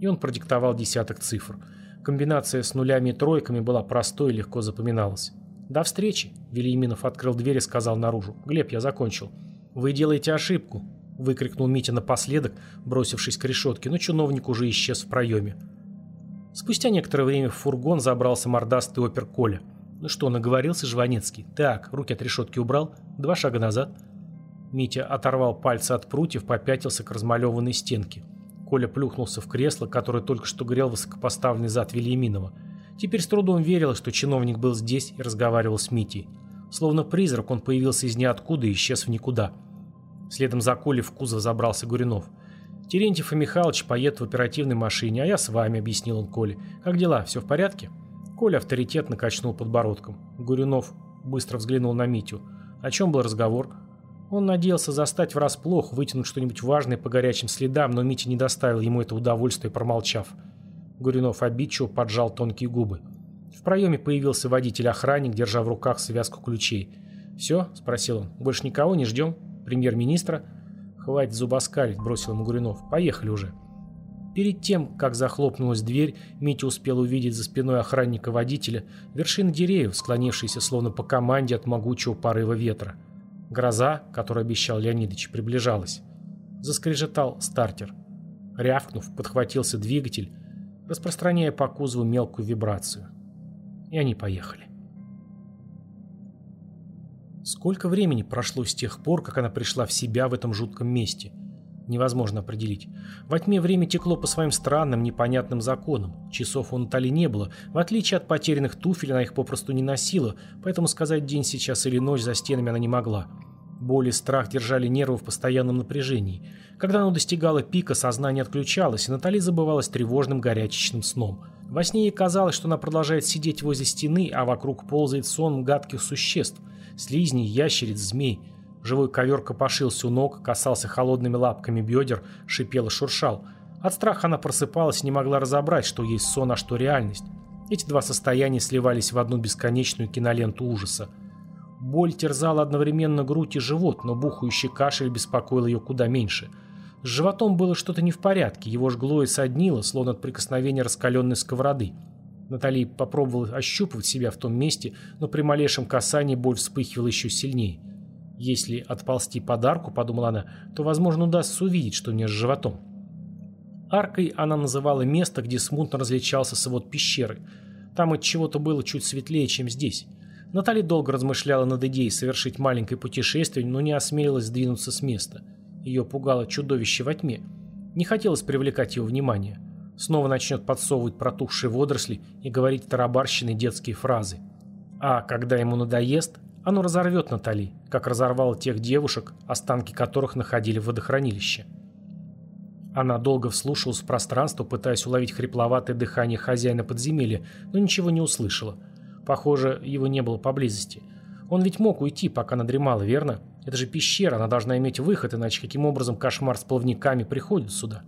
И он продиктовал десяток цифр. Комбинация с нулями и тройками была простой и легко запоминалась. «До встречи!» — Вильяминов открыл дверь и сказал наружу. «Глеб, я закончил». «Вы делаете ошибку!» — выкрикнул Митя напоследок, бросившись к решетке, но чиновник уже исчез в проеме. Спустя некоторое время в фургон забрался мордастый опер Коля. «Ну что, наговорился Жванецкий? Так, руки от решетки убрал. Два шага назад». Митя оторвал пальцы от прутьев, попятился к размалеванной стенке. Коля плюхнулся в кресло, которое только что грел высокопоставленный зад Вильяминова. Теперь с трудом верилось, что чиновник был здесь и разговаривал с Митей. Словно призрак он появился из ниоткуда и исчез в никуда. Следом за Колей в кузов забрался Гуринов. «Терентьев и Михалыч поедут в оперативной машине, а я с вами», — объяснил он Коле. «Как дела? Все в порядке?» Коля авторитетно качнул подбородком. Гуринов быстро взглянул на Митю. О чем был разговор? Он надеялся застать врасплох, вытянуть что-нибудь важное по горячим следам, но Митя не доставил ему это удовольствие, промолчав. Гуринов обидчиво поджал тонкие губы. В проеме появился водитель-охранник, держа в руках связку ключей. «Все?» – спросил он. «Больше никого не ждем? Премьер-министра?» «Хватит зубоскалить», — бросил ему Гуринов. «Поехали уже». Перед тем, как захлопнулась дверь, Митя успел увидеть за спиной охранника-водителя вершины деревьев, склонившиеся словно по команде от могучего порыва ветра. Гроза, которую обещал Леонидович, приближалась. Заскрежетал стартер. Рявкнув, подхватился двигатель, распространяя по кузову мелкую вибрацию. И они поехали. Сколько времени прошло с тех пор, как она пришла в себя в этом жутком месте? Невозможно определить. Во тьме время текло по своим странным, непонятным законам. Часов у Натали не было. В отличие от потерянных туфель, она их попросту не носила, поэтому сказать день сейчас или ночь за стенами она не могла. Боль и страх держали нервы в постоянном напряжении. Когда оно достигало пика, сознание отключалось, и Натали забывалась тревожным горячечным сном. Во сне ей казалось, что она продолжает сидеть возле стены, а вокруг ползает сон гадких существ – слизней, ящериц, змей. Живой ковер копошился у ног, касался холодными лапками бедер, шипел и шуршал. От страха она просыпалась и не могла разобрать, что есть сон, а что реальность. Эти два состояния сливались в одну бесконечную киноленту ужаса. Боль терзала одновременно грудь и живот, но бухающий кашель беспокоил ее куда меньше. С животом было что-то не в порядке, его жгло и соднило, словно от прикосновения раскаленной сковороды. Натали попробовала ощупывать себя в том месте, но при малейшем касании боль вспыхивала еще сильнее. Если отползти подарку, подумала она, то, возможно, удастся увидеть, что у нее с животом. Аркой она называла место, где смутно различался свод пещеры. Там от чего-то было чуть светлее, чем здесь. Натали долго размышляла над идеей совершить маленькое путешествие, но не осмелилась сдвинуться с места. Ее пугало чудовище во тьме. Не хотелось привлекать его внимание снова начнет подсовывать протухшие водоросли и говорить тарабарщины детские фразы. А когда ему надоест, оно разорвет Натали, как разорвало тех девушек, останки которых находили в водохранилище. Она долго вслушивалась в пространство, пытаясь уловить хрипловатое дыхание хозяина подземелья, но ничего не услышала. Похоже, его не было поблизости. Он ведь мог уйти, пока надремала, верно? Это же пещера, она должна иметь выход, иначе каким образом кошмар с плавниками приходит сюда?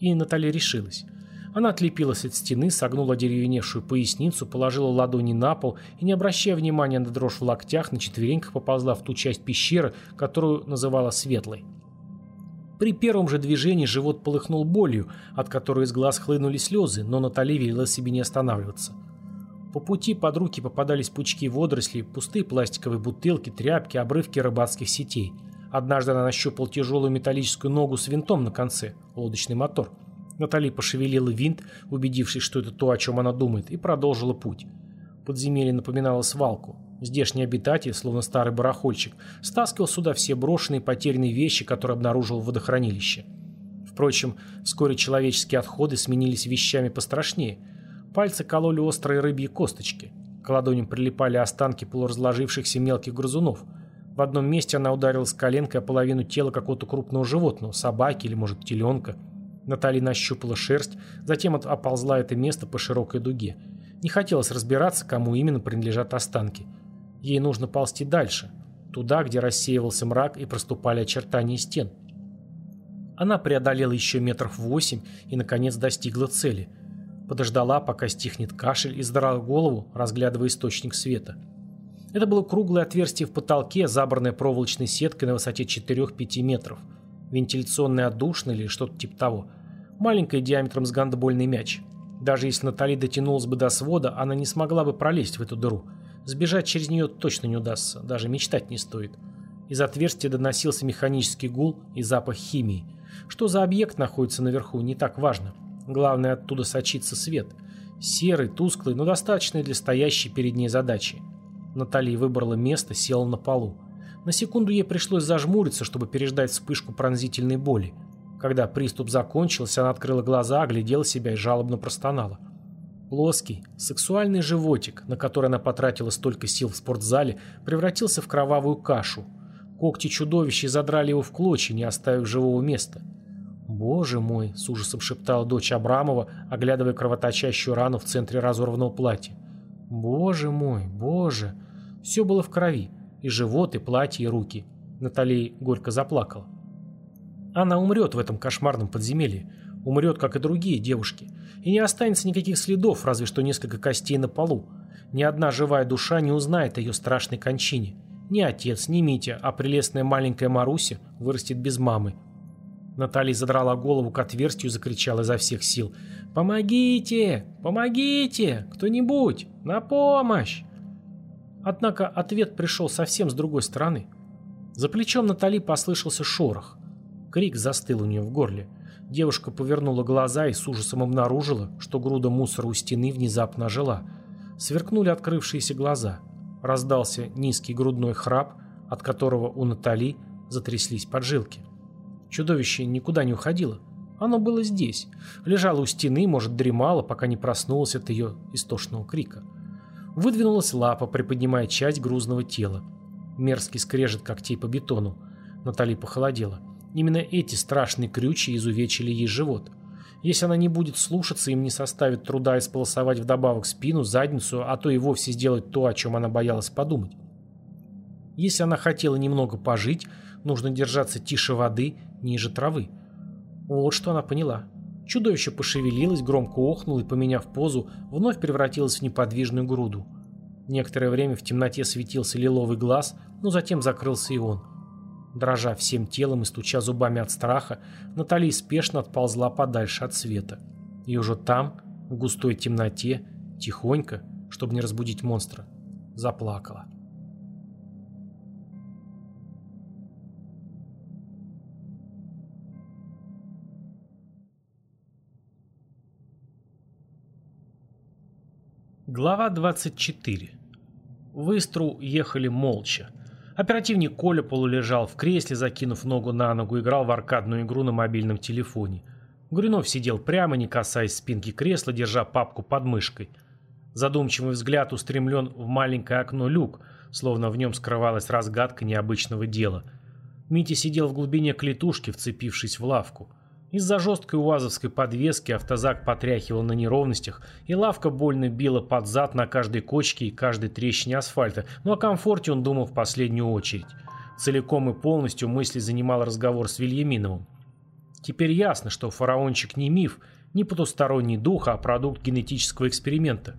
И Наталья решилась. Она отлепилась от стены, согнула деревеневшую поясницу, положила ладони на пол и, не обращая внимания на дрожь в локтях, на четвереньках поползла в ту часть пещеры, которую называла Светлой. При первом же движении живот полыхнул болью, от которой из глаз хлынули слезы, но Натали велела себе не останавливаться. По пути под руки попадались пучки водорослей, пустые пластиковые бутылки, тряпки, обрывки рыбацких сетей. Однажды она нащупала тяжелую металлическую ногу с винтом на конце, лодочный мотор. Натали пошевелила винт, убедившись, что это то, о чем она думает, и продолжила путь. Подземелье напоминало свалку. Здешний обитатель, словно старый барахольщик, стаскивал сюда все брошенные потерянные вещи, которые обнаружил в водохранилище. Впрочем, вскоре человеческие отходы сменились вещами пострашнее. Пальцы кололи острые рыбьи косточки. К ладоням прилипали останки полуразложившихся мелких грызунов. В одном месте она ударилась коленкой о половину тела какого-то крупного животного, собаки или, может, теленка. Наталья нащупала шерсть, затем оползла это место по широкой дуге. Не хотелось разбираться, кому именно принадлежат останки. Ей нужно ползти дальше, туда, где рассеивался мрак и проступали очертания стен. Она преодолела еще метров восемь и, наконец, достигла цели. Подождала, пока стихнет кашель, и задрала голову, разглядывая источник света. Это было круглое отверстие в потолке, забранное проволочной сеткой на высоте 4-5 метров. Вентиляционный отдушина или что-то типа того. Маленькое диаметром с гандбольный мяч. Даже если Натали дотянулась бы до свода, она не смогла бы пролезть в эту дыру. Сбежать через нее точно не удастся, даже мечтать не стоит. Из отверстия доносился механический гул и запах химии. Что за объект находится наверху, не так важно. Главное, оттуда сочится свет. Серый, тусклый, но достаточный для стоящей перед ней задачи. Наталья выбрала место, села на полу. На секунду ей пришлось зажмуриться, чтобы переждать вспышку пронзительной боли. Когда приступ закончился, она открыла глаза, оглядела себя и жалобно простонала. Плоский, сексуальный животик, на который она потратила столько сил в спортзале, превратился в кровавую кашу. Когти чудовища задрали его в клочья, не оставив живого места. «Боже мой!» — с ужасом шептала дочь Абрамова, оглядывая кровоточащую рану в центре разорванного платья. «Боже мой! Боже!» Все было в крови. И живот, и платье, и руки. Наталья горько заплакала. Она умрет в этом кошмарном подземелье. Умрет, как и другие девушки. И не останется никаких следов, разве что несколько костей на полу. Ни одна живая душа не узнает о ее страшной кончине. Ни отец, ни Митя, а прелестная маленькая Маруся вырастет без мамы, Наталья задрала голову к отверстию и закричала изо всех сил. «Помогите! Помогите! Кто-нибудь! На помощь!» Однако ответ пришел совсем с другой стороны. За плечом Натали послышался шорох. Крик застыл у нее в горле. Девушка повернула глаза и с ужасом обнаружила, что груда мусора у стены внезапно ожила. Сверкнули открывшиеся глаза. Раздался низкий грудной храп, от которого у Натали затряслись поджилки. Чудовище никуда не уходило. Оно было здесь. Лежало у стены, может, дремало, пока не проснулось от ее истошного крика. Выдвинулась лапа, приподнимая часть грузного тела. Мерзкий скрежет когтей по бетону. Натали похолодела. Именно эти страшные крючи изувечили ей живот. Если она не будет слушаться, им не составит труда исполосовать вдобавок спину, задницу, а то и вовсе сделать то, о чем она боялась подумать. Если она хотела немного пожить, нужно держаться тише воды, ниже травы. Вот что она поняла. Чудовище пошевелилось, громко охнуло и, поменяв позу, вновь превратилось в неподвижную груду. Некоторое время в темноте светился лиловый глаз, но затем закрылся и он. Дрожа всем телом и стуча зубами от страха, Натали спешно отползла подальше от света. И уже там, в густой темноте, тихонько, чтобы не разбудить монстра, заплакала. Глава 24. В Истру ехали молча. Оперативник Коля полулежал в кресле, закинув ногу на ногу, играл в аркадную игру на мобильном телефоне. Гуринов сидел прямо, не касаясь спинки кресла, держа папку под мышкой. Задумчивый взгляд устремлен в маленькое окно люк, словно в нем скрывалась разгадка необычного дела. Митя сидел в глубине клетушки, вцепившись в лавку. Из-за жесткой уазовской подвески автозак потряхивал на неровностях, и лавка больно била под зад на каждой кочке и каждой трещине асфальта, но о комфорте он думал в последнюю очередь. Целиком и полностью мысли занимал разговор с Вильяминовым. Теперь ясно, что фараончик не миф, не потусторонний дух, а продукт генетического эксперимента.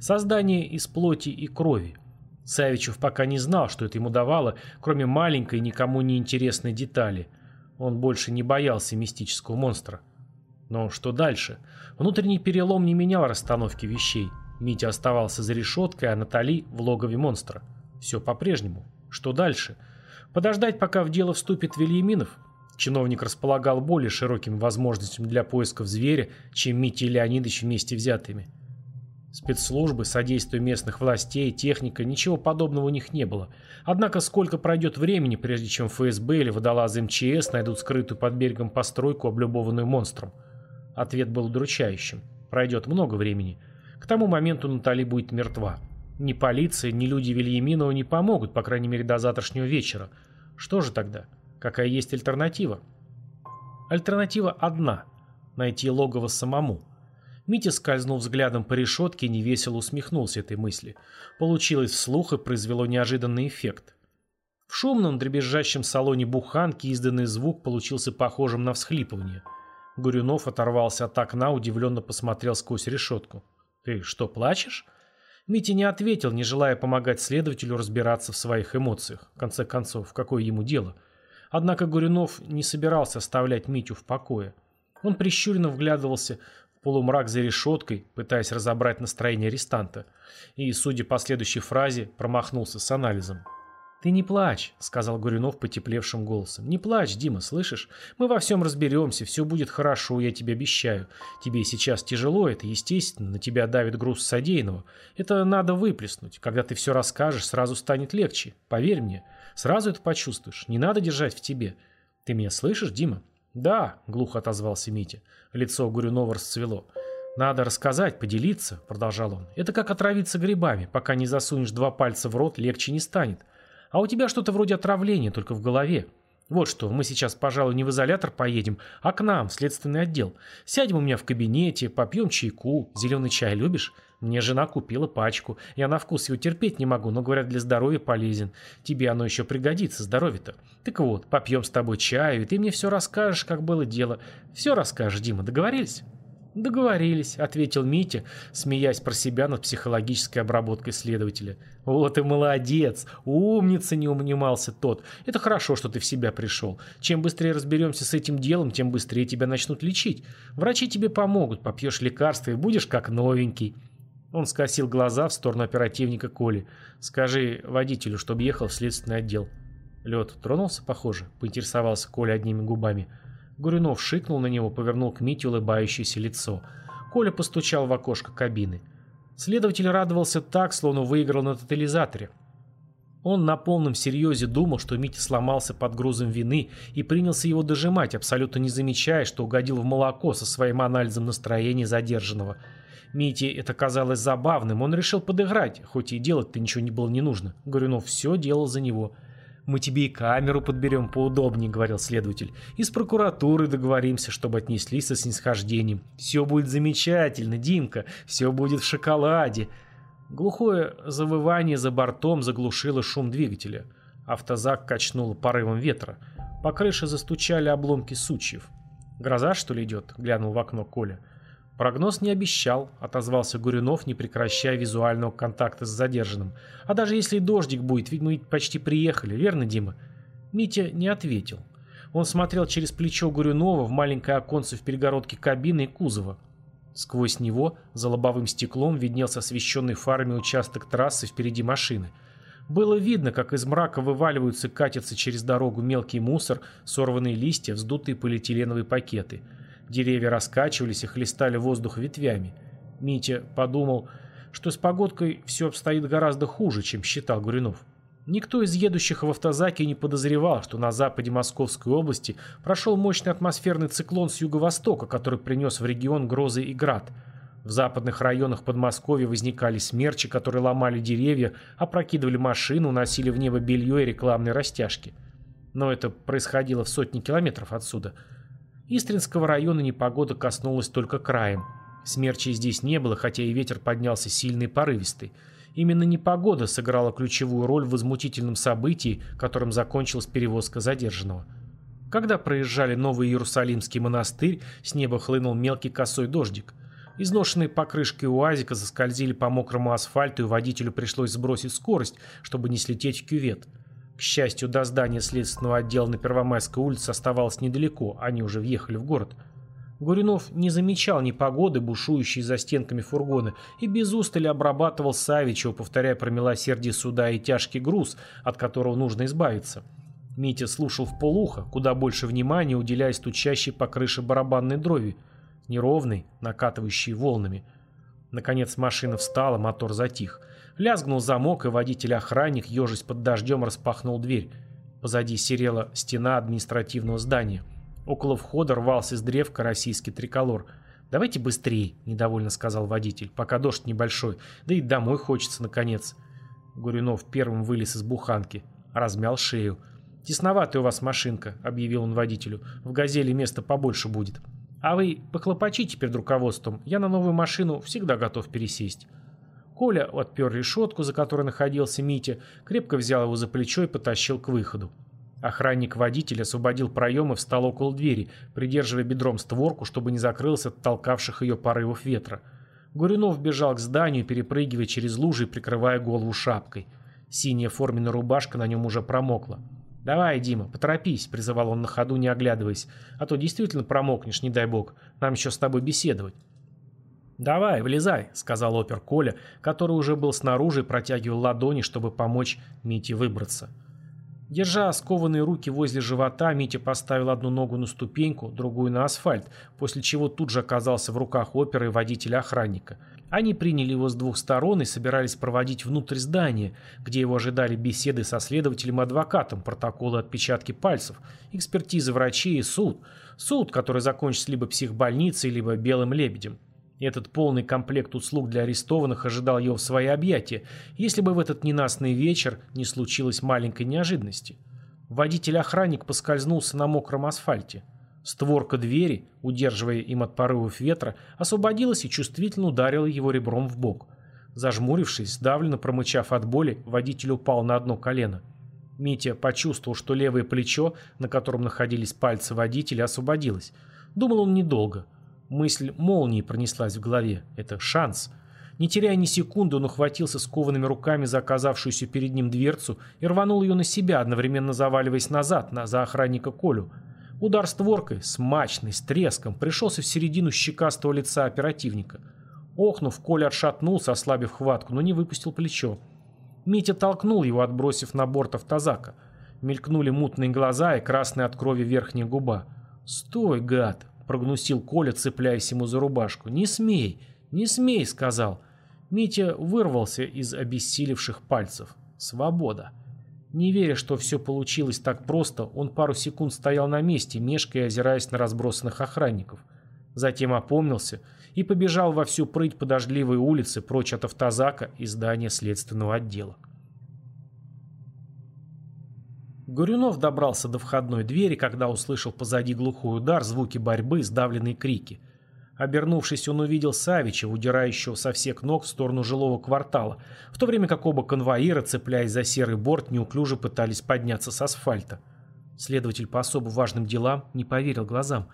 Создание из плоти и крови. Савичев пока не знал, что это ему давало, кроме маленькой, никому не интересной детали – он больше не боялся мистического монстра. Но что дальше? Внутренний перелом не менял расстановки вещей. Митя оставался за решеткой, а Натали в логове монстра. Все по-прежнему. Что дальше? Подождать, пока в дело вступит Вильяминов? Чиновник располагал более широкими возможностями для поисков зверя, чем Митя и Леонидович вместе взятыми. Спецслужбы, содействие местных властей, техника, ничего подобного у них не было. Однако сколько пройдет времени, прежде чем ФСБ или водолазы МЧС найдут скрытую под берегом постройку, облюбованную монстром? Ответ был удручающим. Пройдет много времени. К тому моменту Натали будет мертва. Ни полиция, ни люди Вильяминова не помогут, по крайней мере, до завтрашнего вечера. Что же тогда? Какая есть альтернатива? Альтернатива одна – найти логово самому. Митя скользнул взглядом по решетке и невесело усмехнулся этой мысли. Получилось вслух и произвело неожиданный эффект. В шумном дребезжащем салоне буханки изданный звук получился похожим на всхлипывание. Гурюнов оторвался от окна, удивленно посмотрел сквозь решетку. «Ты что, плачешь?» Митя не ответил, не желая помогать следователю разбираться в своих эмоциях. В конце концов, какое ему дело – Однако Горюнов не собирался оставлять Митю в покое. Он прищуренно вглядывался полумрак за решеткой, пытаясь разобрать настроение арестанта, и, судя по следующей фразе, промахнулся с анализом. «Ты не плачь», — сказал Горюнов потеплевшим голосом. «Не плачь, Дима, слышишь? Мы во всем разберемся, все будет хорошо, я тебе обещаю. Тебе сейчас тяжело, это естественно, на тебя давит груз содеянного. Это надо выплеснуть. Когда ты все расскажешь, сразу станет легче. Поверь мне, сразу это почувствуешь. Не надо держать в тебе. Ты меня слышишь, Дима?» «Да», — глухо отозвался Митя. Лицо Горюнова расцвело. «Надо рассказать, поделиться», — продолжал он. «Это как отравиться грибами. Пока не засунешь два пальца в рот, легче не станет. А у тебя что-то вроде отравления, только в голове. Вот что, мы сейчас, пожалуй, не в изолятор поедем, а к нам, в следственный отдел. Сядем у меня в кабинете, попьем чайку. Зеленый чай любишь? Мне жена купила пачку. Я на вкус его терпеть не могу, но, говорят, для здоровья полезен. Тебе оно еще пригодится, здоровье-то. Так вот, попьем с тобой чаю, и ты мне все расскажешь, как было дело. Все расскажешь, Дима, договорились? «Договорились», — ответил Митя, смеясь про себя над психологической обработкой следователя. «Вот и молодец! Умница!» — не унимался тот. «Это хорошо, что ты в себя пришел. Чем быстрее разберемся с этим делом, тем быстрее тебя начнут лечить. Врачи тебе помогут, попьешь лекарства и будешь как новенький». Он скосил глаза в сторону оперативника Коли. «Скажи водителю, чтобы ехал в следственный отдел». Лед тронулся, похоже, поинтересовался Коля одними губами. Гуринов шикнул на него, повернул к Мите улыбающееся лицо. Коля постучал в окошко кабины. Следователь радовался так, словно выиграл на тотализаторе. Он на полном серьезе думал, что Митя сломался под грузом вины и принялся его дожимать, абсолютно не замечая, что угодил в молоко со своим анализом настроения задержанного. Мите это казалось забавным, он решил подыграть, хоть и делать-то ничего не было не нужно. Горюнов все делал за него – «Мы тебе и камеру подберем поудобнее», — говорил следователь. «И с прокуратурой договоримся, чтобы отнеслись со снисхождением. Все будет замечательно, Димка, все будет в шоколаде». Глухое завывание за бортом заглушило шум двигателя. Автозак качнуло порывом ветра. По крыше застучали обломки сучьев. «Гроза, что ли, идет?» — глянул в окно Коля. Прогноз не обещал, отозвался Гуринов, не прекращая визуального контакта с задержанным. А даже если дождик будет, ведь мы почти приехали, верно, Дима? Митя не ответил. Он смотрел через плечо Гурюнова в маленькое оконце в перегородке кабины и кузова. Сквозь него, за лобовым стеклом, виднелся освещенный фарами участок трассы впереди машины. Было видно, как из мрака вываливаются и катятся через дорогу мелкий мусор, сорванные листья, вздутые полиэтиленовые пакеты – Деревья раскачивались и хлестали воздух ветвями. Митя подумал, что с погодкой все обстоит гораздо хуже, чем считал Гуринов. Никто из едущих в автозаке не подозревал, что на западе Московской области прошел мощный атмосферный циклон с юго-востока, который принес в регион грозы и град. В западных районах Подмосковья возникали смерчи, которые ломали деревья, опрокидывали машины, уносили в небо белье и рекламные растяжки. Но это происходило в сотни километров отсюда – Истринского района непогода коснулась только краем. Смерчей здесь не было, хотя и ветер поднялся сильный и порывистый. Именно непогода сыграла ключевую роль в возмутительном событии, которым закончилась перевозка задержанного. Когда проезжали Новый Иерусалимский монастырь, с неба хлынул мелкий косой дождик. Изношенные покрышки УАЗика заскользили по мокрому асфальту, и водителю пришлось сбросить скорость, чтобы не слететь в кювет. К счастью, до здания следственного отдела на Первомайской улице оставалось недалеко, они уже въехали в город. Горюнов не замечал ни погоды, бушующей за стенками фургона, и без устали обрабатывал Савичева, повторяя про милосердие суда и тяжкий груз, от которого нужно избавиться. Митя слушал в полухо, куда больше внимания уделяя стучащей по крыше барабанной дрови, неровной, накатывающей волнами. Наконец машина встала, мотор затих. Лязгнул замок, и водитель-охранник, ежась под дождем, распахнул дверь. Позади серела стена административного здания. Около входа рвался из древка российский триколор. «Давайте быстрее», — недовольно сказал водитель, — «пока дождь небольшой, да и домой хочется, наконец». Гуринов первым вылез из буханки, размял шею. «Тесноватая у вас машинка», — объявил он водителю. «В «Газели» места побольше будет. А вы похлопочите перед руководством, я на новую машину всегда готов пересесть». Коля отпер решетку, за которой находился Митя, крепко взял его за плечо и потащил к выходу. Охранник-водитель освободил проем и встал около двери, придерживая бедром створку, чтобы не закрылся от толкавших ее порывов ветра. Гуринов бежал к зданию, перепрыгивая через лужи и прикрывая голову шапкой. Синяя форменная рубашка на нем уже промокла. «Давай, Дима, поторопись», — призывал он на ходу, не оглядываясь. «А то действительно промокнешь, не дай бог. Нам еще с тобой беседовать». «Давай, влезай», — сказал опер Коля, который уже был снаружи и протягивал ладони, чтобы помочь Мите выбраться. Держа скованные руки возле живота, Митя поставил одну ногу на ступеньку, другую на асфальт, после чего тут же оказался в руках опера и водителя-охранника. Они приняли его с двух сторон и собирались проводить внутрь здания, где его ожидали беседы со следователем-адвокатом, протоколы отпечатки пальцев, экспертизы врачей и суд. Суд, который закончится либо психбольницей, либо белым лебедем. Этот полный комплект услуг для арестованных ожидал его в свои объятия, если бы в этот ненастный вечер не случилось маленькой неожиданности. Водитель-охранник поскользнулся на мокром асфальте. Створка двери, удерживая им от порывов ветра, освободилась и чувствительно ударила его ребром в бок. Зажмурившись, сдавленно промычав от боли, водитель упал на одно колено. Митя почувствовал, что левое плечо, на котором находились пальцы водителя, освободилось. Думал он недолго – Мысль молнией пронеслась в голове. Это шанс. Не теряя ни секунды, он ухватился скованными руками за оказавшуюся перед ним дверцу и рванул ее на себя, одновременно заваливаясь назад, на, за охранника Колю. Удар створкой, смачный, с треском, пришелся в середину щекастого лица оперативника. Охнув, Коля отшатнулся, ослабив хватку, но не выпустил плечо. Митя толкнул его, отбросив на борт автозака. Мелькнули мутные глаза и красная от крови верхняя губа. «Стой, гад!» Прогнусил Коля, цепляясь ему за рубашку. «Не смей! Не смей!» — сказал. Митя вырвался из обессилевших пальцев. Свобода. Не веря, что все получилось так просто, он пару секунд стоял на месте, мешкая озираясь на разбросанных охранников. Затем опомнился и побежал во всю прыть по дождливой улице прочь от автозака и здания следственного отдела. Горюнов добрался до входной двери, когда услышал позади глухой удар, звуки борьбы, сдавленные крики. Обернувшись, он увидел Савича, удирающего со всех ног в сторону жилого квартала, в то время как оба конвоира, цепляясь за серый борт, неуклюже пытались подняться с асфальта. Следователь по особо важным делам не поверил глазам.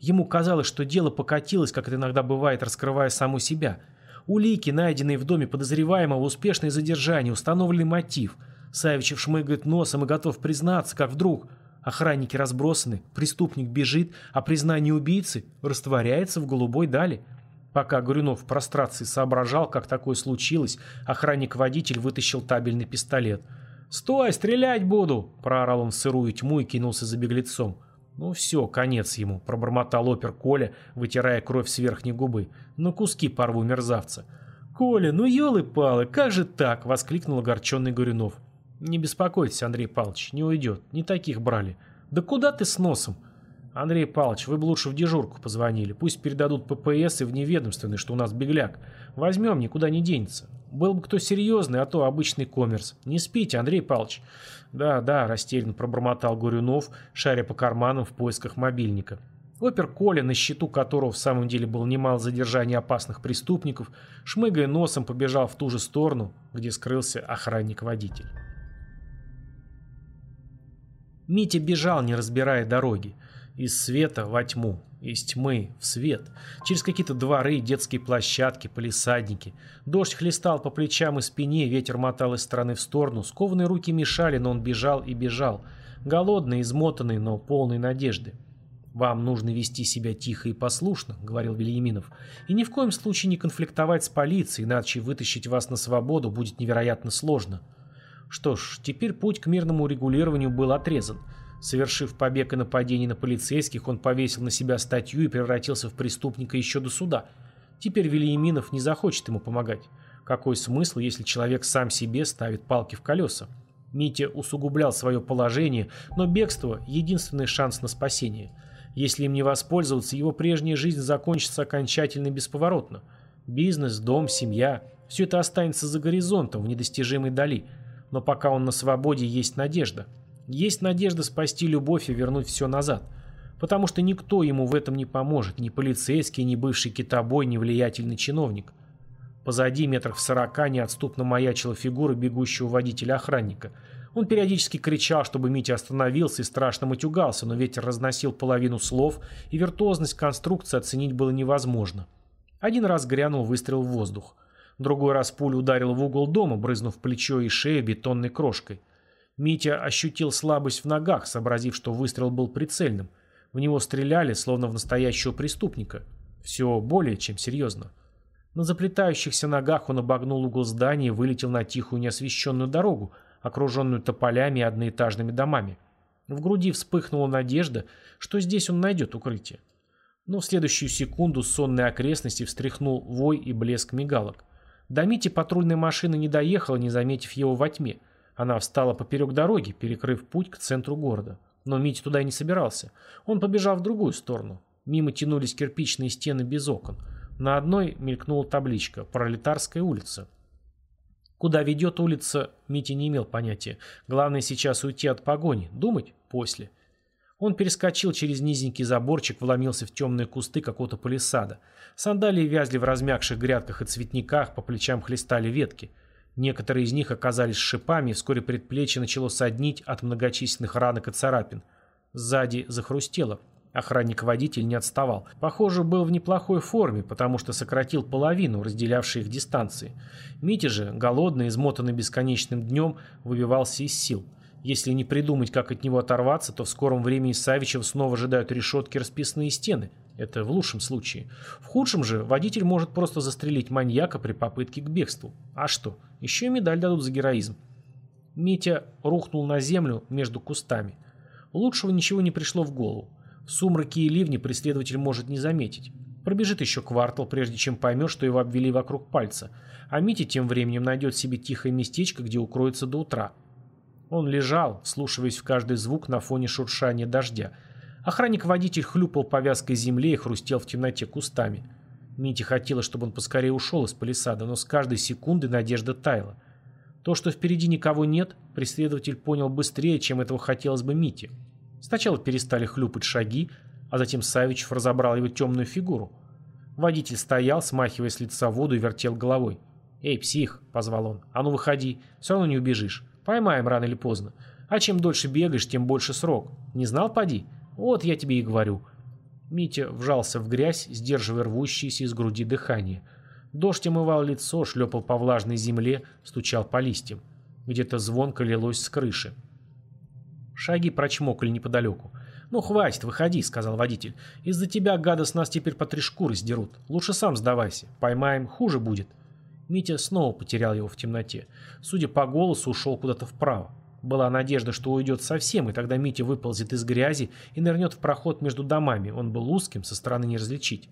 Ему казалось, что дело покатилось, как это иногда бывает, раскрывая саму себя. Улики, найденные в доме подозреваемого, успешное задержание, установленный мотив – Савичев шмыгает носом и готов признаться, как вдруг охранники разбросаны, преступник бежит, а признание убийцы растворяется в голубой дали. Пока Горюнов в прострации соображал, как такое случилось, охранник-водитель вытащил табельный пистолет. «Стой, стрелять буду!» – проорал он в сырую тьму и кинулся за беглецом. «Ну все, конец ему», – пробормотал опер Коля, вытирая кровь с верхней губы. «На куски порву мерзавца». «Коля, ну елы-палы, как же так?» – воскликнул огорченный Горюнов. «Не беспокойтесь, Андрей Павлович, не уйдет. Не таких брали. Да куда ты с носом?» «Андрей Павлович, вы бы лучше в дежурку позвонили. Пусть передадут ППС и в неведомственный, что у нас бегляк. Возьмем, никуда не денется. Был бы кто серьезный, а то обычный коммерс. Не спите, Андрей Павлович». «Да, да», – растерянно пробормотал Горюнов, шаря по карманам в поисках мобильника. Опер Коля, на счету которого в самом деле было немало задержаний опасных преступников, шмыгая носом побежал в ту же сторону, где скрылся охранник-водитель. Митя бежал, не разбирая дороги. Из света во тьму, из тьмы в свет. Через какие-то дворы, детские площадки, полисадники. Дождь хлестал по плечам и спине, ветер мотал из стороны в сторону. Скованные руки мешали, но он бежал и бежал. Голодный, измотанный, но полный надежды. «Вам нужно вести себя тихо и послушно», — говорил Вильяминов, «и ни в коем случае не конфликтовать с полицией, иначе вытащить вас на свободу будет невероятно сложно». Что ж, теперь путь к мирному регулированию был отрезан. Совершив побег и нападение на полицейских, он повесил на себя статью и превратился в преступника еще до суда. Теперь Вильяминов не захочет ему помогать. Какой смысл, если человек сам себе ставит палки в колеса? Митя усугублял свое положение, но бегство – единственный шанс на спасение. Если им не воспользоваться, его прежняя жизнь закончится окончательно и бесповоротно. Бизнес, дом, семья – все это останется за горизонтом, в недостижимой дали. Но пока он на свободе, есть надежда. Есть надежда спасти любовь и вернуть все назад. Потому что никто ему в этом не поможет, ни полицейский, ни бывший китобой, ни влиятельный чиновник. Позади метрах в сорока неотступно маячила фигура бегущего водителя-охранника. Он периодически кричал, чтобы Митя остановился и страшно матюгался, но ветер разносил половину слов, и виртуозность конструкции оценить было невозможно. Один раз грянул выстрел в воздух. Другой раз пуля ударила в угол дома, брызнув плечо и шею бетонной крошкой. Митя ощутил слабость в ногах, сообразив, что выстрел был прицельным. В него стреляли, словно в настоящего преступника. Все более чем серьезно. На заплетающихся ногах он обогнул угол здания и вылетел на тихую неосвещенную дорогу, окруженную тополями и одноэтажными домами. В груди вспыхнула надежда, что здесь он найдет укрытие. Но в следующую секунду сонные окрестности встряхнул вой и блеск мигалок. До Мити патрульная машина не доехала, не заметив его во тьме. Она встала поперек дороги, перекрыв путь к центру города. Но Митя туда и не собирался. Он побежал в другую сторону. Мимо тянулись кирпичные стены без окон. На одной мелькнула табличка «Пролетарская улица». Куда ведет улица, Митя не имел понятия. Главное сейчас уйти от погони, думать после. Он перескочил через низенький заборчик, вломился в темные кусты какого-то палисада. Сандалии вязли в размягших грядках и цветниках, по плечам хлестали ветки. Некоторые из них оказались шипами, и вскоре предплечье начало соднить от многочисленных ранок и царапин. Сзади захрустело. Охранник-водитель не отставал. Похоже, был в неплохой форме, потому что сократил половину, разделявшей их дистанции. Митя же, голодный, измотанный бесконечным днем, выбивался из сил. Если не придумать, как от него оторваться, то в скором времени Савичев снова ожидают решетки и расписные стены. Это в лучшем случае. В худшем же водитель может просто застрелить маньяка при попытке к бегству. А что? Еще и медаль дадут за героизм. Митя рухнул на землю между кустами. Лучшего ничего не пришло в голову. В сумраке и ливне преследователь может не заметить. Пробежит еще квартал, прежде чем поймет, что его обвели вокруг пальца. А Митя тем временем найдет себе тихое местечко, где укроется до утра. Он лежал, слушаясь в каждый звук на фоне шуршания дождя. Охранник-водитель хлюпал повязкой земле и хрустел в темноте кустами. Мите хотелось, чтобы он поскорее ушел из палисада, но с каждой секунды надежда таяла. То, что впереди никого нет, преследователь понял быстрее, чем этого хотелось бы Мите. Сначала перестали хлюпать шаги, а затем Савичев разобрал его темную фигуру. Водитель стоял, смахивая с лица воду и вертел головой. «Эй, псих!» — позвал он. «А ну выходи, все равно не убежишь. Поймаем рано или поздно. А чем дольше бегаешь, тем больше срок. Не знал, поди? Вот я тебе и говорю». Митя вжался в грязь, сдерживая рвущееся из груди дыхание. Дождь омывал лицо, шлепал по влажной земле, стучал по листьям. Где-то звонко лилось с крыши. Шаги прочмокали неподалеку. «Ну, хватит, выходи», — сказал водитель. «Из-за тебя, гада, с нас теперь по три шкуры сдерут. Лучше сам сдавайся. Поймаем, хуже будет». Митя снова потерял его в темноте. Судя по голосу, ушел куда-то вправо. Была надежда, что уйдет совсем, и тогда Митя выползет из грязи и нырнет в проход между домами. Он был узким, со стороны не различить.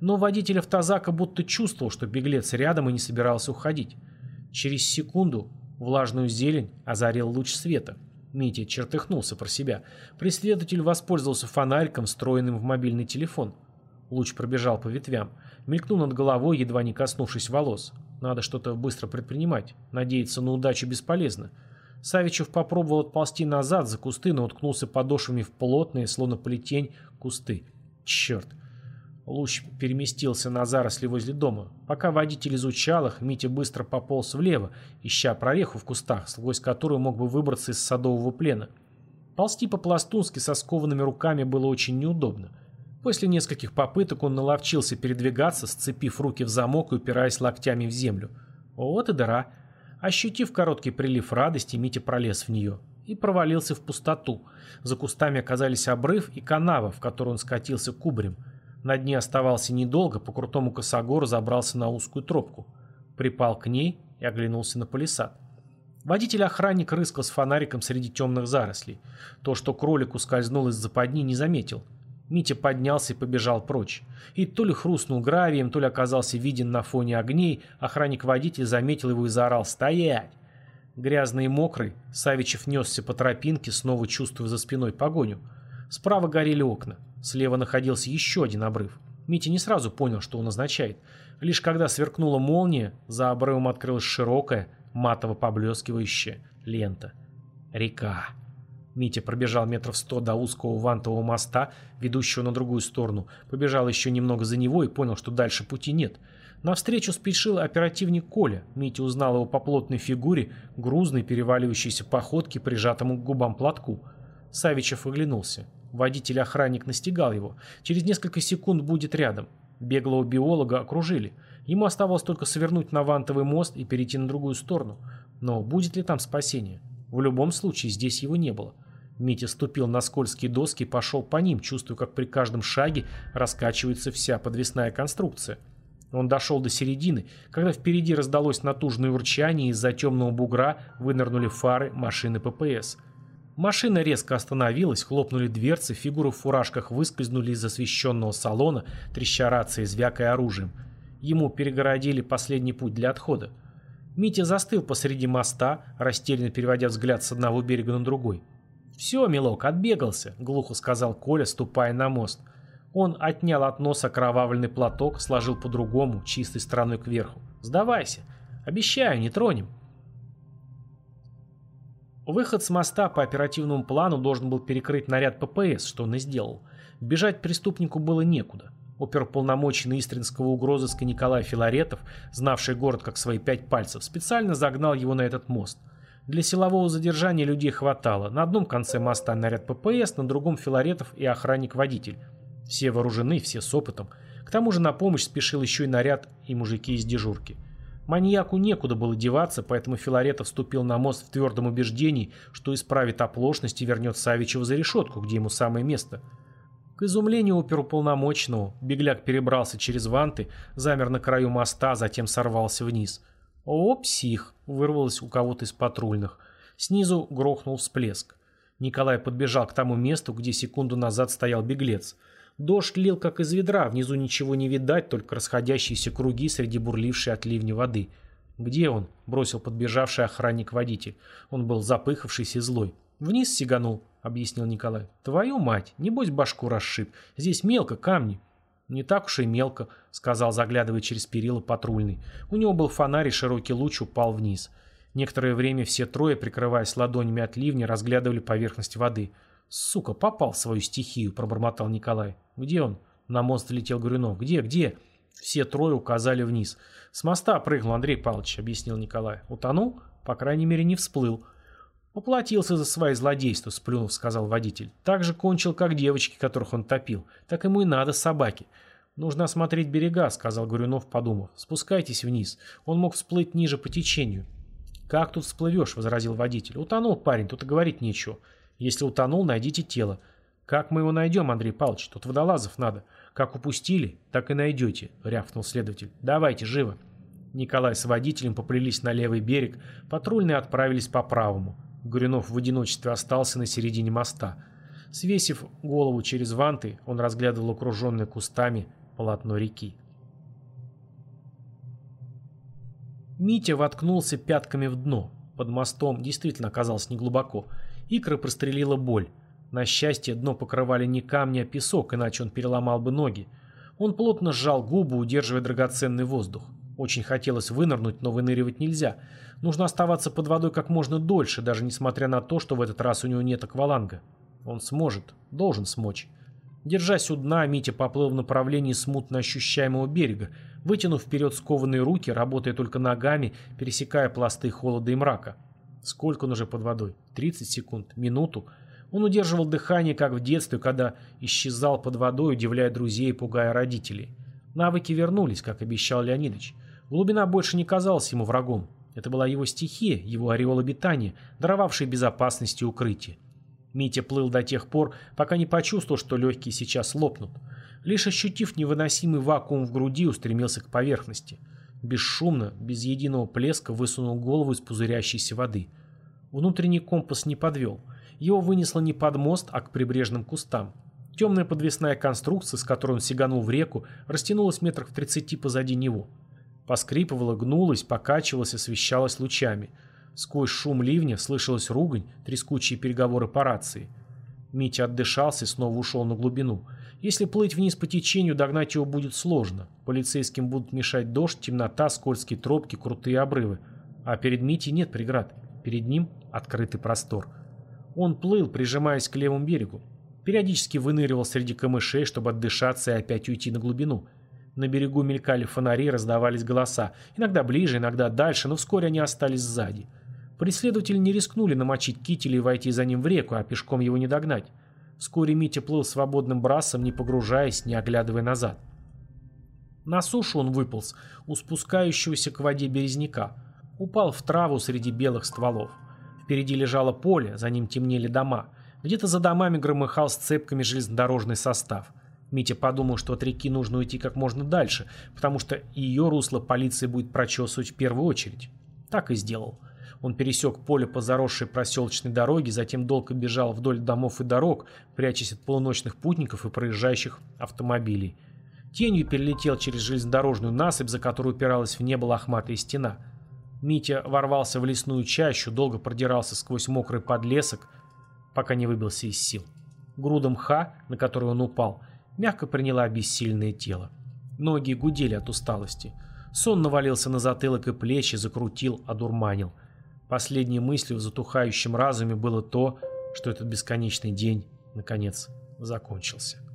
Но водитель автозака будто чувствовал, что беглец рядом и не собирался уходить. Через секунду влажную зелень озарил луч света. Митя чертыхнулся про себя. Преследователь воспользовался фонариком, встроенным в мобильный телефон. Луч пробежал по ветвям. Мелькнул над головой, едва не коснувшись волос. Надо что-то быстро предпринимать. Надеяться на удачу бесполезно. Савичев попробовал отползти назад за кусты, но уткнулся подошвами в плотные, словно плетень, кусты. Черт. Луч переместился на заросли возле дома. Пока водитель изучал их, Митя быстро пополз влево, ища прореху в кустах, сквозь которую мог бы выбраться из садового плена. Ползти по-пластунски со скованными руками было очень неудобно. После нескольких попыток он наловчился передвигаться, сцепив руки в замок и упираясь локтями в землю. Вот и дыра. Ощутив короткий прилив радости, Митя пролез в нее. и провалился в пустоту. За кустами оказались обрыв и канава, в которую он скатился кубарем. На дне оставался недолго, по крутому косогору забрался на узкую тропку. Припал к ней и оглянулся на палисад. Водитель-охранник рыскал с фонариком среди темных зарослей. То, что кролик ускользнул из западни, не заметил. Митя поднялся и побежал прочь. И то ли хрустнул гравием, то ли оказался виден на фоне огней, охранник-водитель заметил его и заорал «Стоять!». Грязный и мокрый, Савичев несся по тропинке, снова чувствуя за спиной погоню. Справа горели окна, слева находился еще один обрыв. Митя не сразу понял, что он означает. Лишь когда сверкнула молния, за обрывом открылась широкая, матово-поблескивающая лента. Река. Митя пробежал метров сто до узкого вантового моста, ведущего на другую сторону, побежал еще немного за него и понял, что дальше пути нет. Навстречу спешил оперативник Коля. Митя узнал его по плотной фигуре, грузной, переваливающейся походке, прижатому к губам платку. Савичев оглянулся. Водитель-охранник настигал его. Через несколько секунд будет рядом. Беглого биолога окружили. Ему оставалось только свернуть на вантовый мост и перейти на другую сторону. Но будет ли там спасение? В любом случае здесь его не было. Митя ступил на скользкие доски и пошел по ним, чувствуя, как при каждом шаге раскачивается вся подвесная конструкция. Он дошел до середины, когда впереди раздалось натужное урчание, и из-за темного бугра вынырнули фары машины ППС. Машина резко остановилась, хлопнули дверцы, фигуры в фуражках выскользнули из освещенного салона, треща рации, звякая оружием. Ему перегородили последний путь для отхода. Митя застыл посреди моста, растерянно переводя взгляд с одного берега на другой. «Все, милок, отбегался», — глухо сказал Коля, ступая на мост. Он отнял от носа кровавленный платок, сложил по-другому, чистой стороной кверху. «Сдавайся. Обещаю, не тронем». Выход с моста по оперативному плану должен был перекрыть наряд ППС, что он и сделал. Бежать преступнику было некуда. Оперполномоченный Истринского угрозыска Николай Филаретов, знавший город как свои пять пальцев, специально загнал его на этот мост – для силового задержания людей хватало. На одном конце моста наряд ППС, на другом Филаретов и охранник-водитель. Все вооружены, все с опытом. К тому же на помощь спешил еще и наряд и мужики из дежурки. Маньяку некуда было деваться, поэтому Филаретов вступил на мост в твердом убеждении, что исправит оплошность и вернет Савичева за решетку, где ему самое место. К изумлению оперуполномоченного, бегляк перебрался через ванты, замер на краю моста, затем сорвался вниз – «О, псих!» — вырвалось у кого-то из патрульных. Снизу грохнул всплеск. Николай подбежал к тому месту, где секунду назад стоял беглец. Дождь лил как из ведра, внизу ничего не видать, только расходящиеся круги среди бурлившей от ливня воды. «Где он?» — бросил подбежавший охранник-водитель. Он был запыхавшийся и злой. «Вниз сиганул», — объяснил Николай. «Твою мать, небось башку расшиб. Здесь мелко, камни». «Не так уж и мелко», — сказал, заглядывая через перила патрульный. У него был фонарь, и широкий луч упал вниз. Некоторое время все трое, прикрываясь ладонями от ливня, разглядывали поверхность воды. «Сука, попал в свою стихию», — пробормотал Николай. «Где он?» На мост летел Горюнов. «Где, где?» Все трое указали вниз. «С моста прыгнул Андрей Павлович», — объяснил Николай. «Утонул? По крайней мере, не всплыл». «Поплатился за свои злодейства», — сплюнув, сказал водитель. «Так же кончил, как девочки, которых он топил. Так ему и надо, собаки». «Нужно осмотреть берега», — сказал Горюнов, подумав. «Спускайтесь вниз. Он мог всплыть ниже по течению». «Как тут всплывешь?» — возразил водитель. «Утонул парень, тут и говорить нечего. Если утонул, найдите тело». «Как мы его найдем, Андрей Павлович? Тут водолазов надо. Как упустили, так и найдете», — рявкнул следователь. «Давайте, живо». Николай с водителем поплелись на левый берег, патрульные отправились по правому. Горюнов в одиночестве остался на середине моста. Свесив голову через ванты, он разглядывал окруженное кустами полотно реки. Митя воткнулся пятками в дно. Под мостом действительно оказалось неглубоко. Икры прострелила боль. На счастье, дно покрывали не камни, а песок, иначе он переломал бы ноги. Он плотно сжал губы, удерживая драгоценный воздух. Очень хотелось вынырнуть, но выныривать нельзя. Нужно оставаться под водой как можно дольше, даже несмотря на то, что в этот раз у него нет акваланга. Он сможет, должен смочь. Держась у дна, Митя поплыл в направлении смутно ощущаемого берега, вытянув вперед скованные руки, работая только ногами, пересекая пласты холода и мрака. Сколько он уже под водой? 30 секунд? Минуту? Он удерживал дыхание, как в детстве, когда исчезал под водой, удивляя друзей и пугая родителей. Навыки вернулись, как обещал Леонидович. Глубина больше не казалась ему врагом. Это была его стихия, его ореол обитания, даровавший безопасность и укрытие. Митя плыл до тех пор, пока не почувствовал, что легкие сейчас лопнут. Лишь ощутив невыносимый вакуум в груди, устремился к поверхности. Бесшумно, без единого плеска, высунул голову из пузырящейся воды. Внутренний компас не подвел. Его вынесло не под мост, а к прибрежным кустам. Темная подвесная конструкция, с которой он сиганул в реку, растянулась метрах в тридцати позади него. Поскрипывала, гнулась, покачивалась, освещалась лучами – Сквозь шум ливня слышалась ругань, трескучие переговоры по рации. Митя отдышался и снова ушел на глубину. Если плыть вниз по течению, догнать его будет сложно. Полицейским будут мешать дождь, темнота, скользкие тропки, крутые обрывы. А перед Митей нет преград. Перед ним открытый простор. Он плыл, прижимаясь к левому берегу. Периодически выныривал среди камышей, чтобы отдышаться и опять уйти на глубину. На берегу мелькали фонари, раздавались голоса. Иногда ближе, иногда дальше, но вскоре они остались сзади. Преследователи не рискнули намочить кителя и войти за ним в реку, а пешком его не догнать. Вскоре Митя плыл свободным брасом, не погружаясь, не оглядывая назад. На сушу он выполз у спускающегося к воде березняка. Упал в траву среди белых стволов. Впереди лежало поле, за ним темнели дома. Где-то за домами громыхал с цепками железнодорожный состав. Митя подумал, что от реки нужно уйти как можно дальше, потому что ее русло полиция будет прочесывать в первую очередь. Так и сделал. Он пересек поле по заросшей проселочной дороге, затем долго бежал вдоль домов и дорог, прячась от полуночных путников и проезжающих автомобилей. Тенью перелетел через железнодорожную насыпь, за которой упиралась в небо лохматая стена. Митя ворвался в лесную чащу, долго продирался сквозь мокрый подлесок, пока не выбился из сил. Груда мха, на которую он упал, мягко приняла обессильное тело. Ноги гудели от усталости. Сон навалился на затылок и плечи, закрутил, одурманил. Последней мыслью в затухающем разуме было то, что этот бесконечный день, наконец, закончился.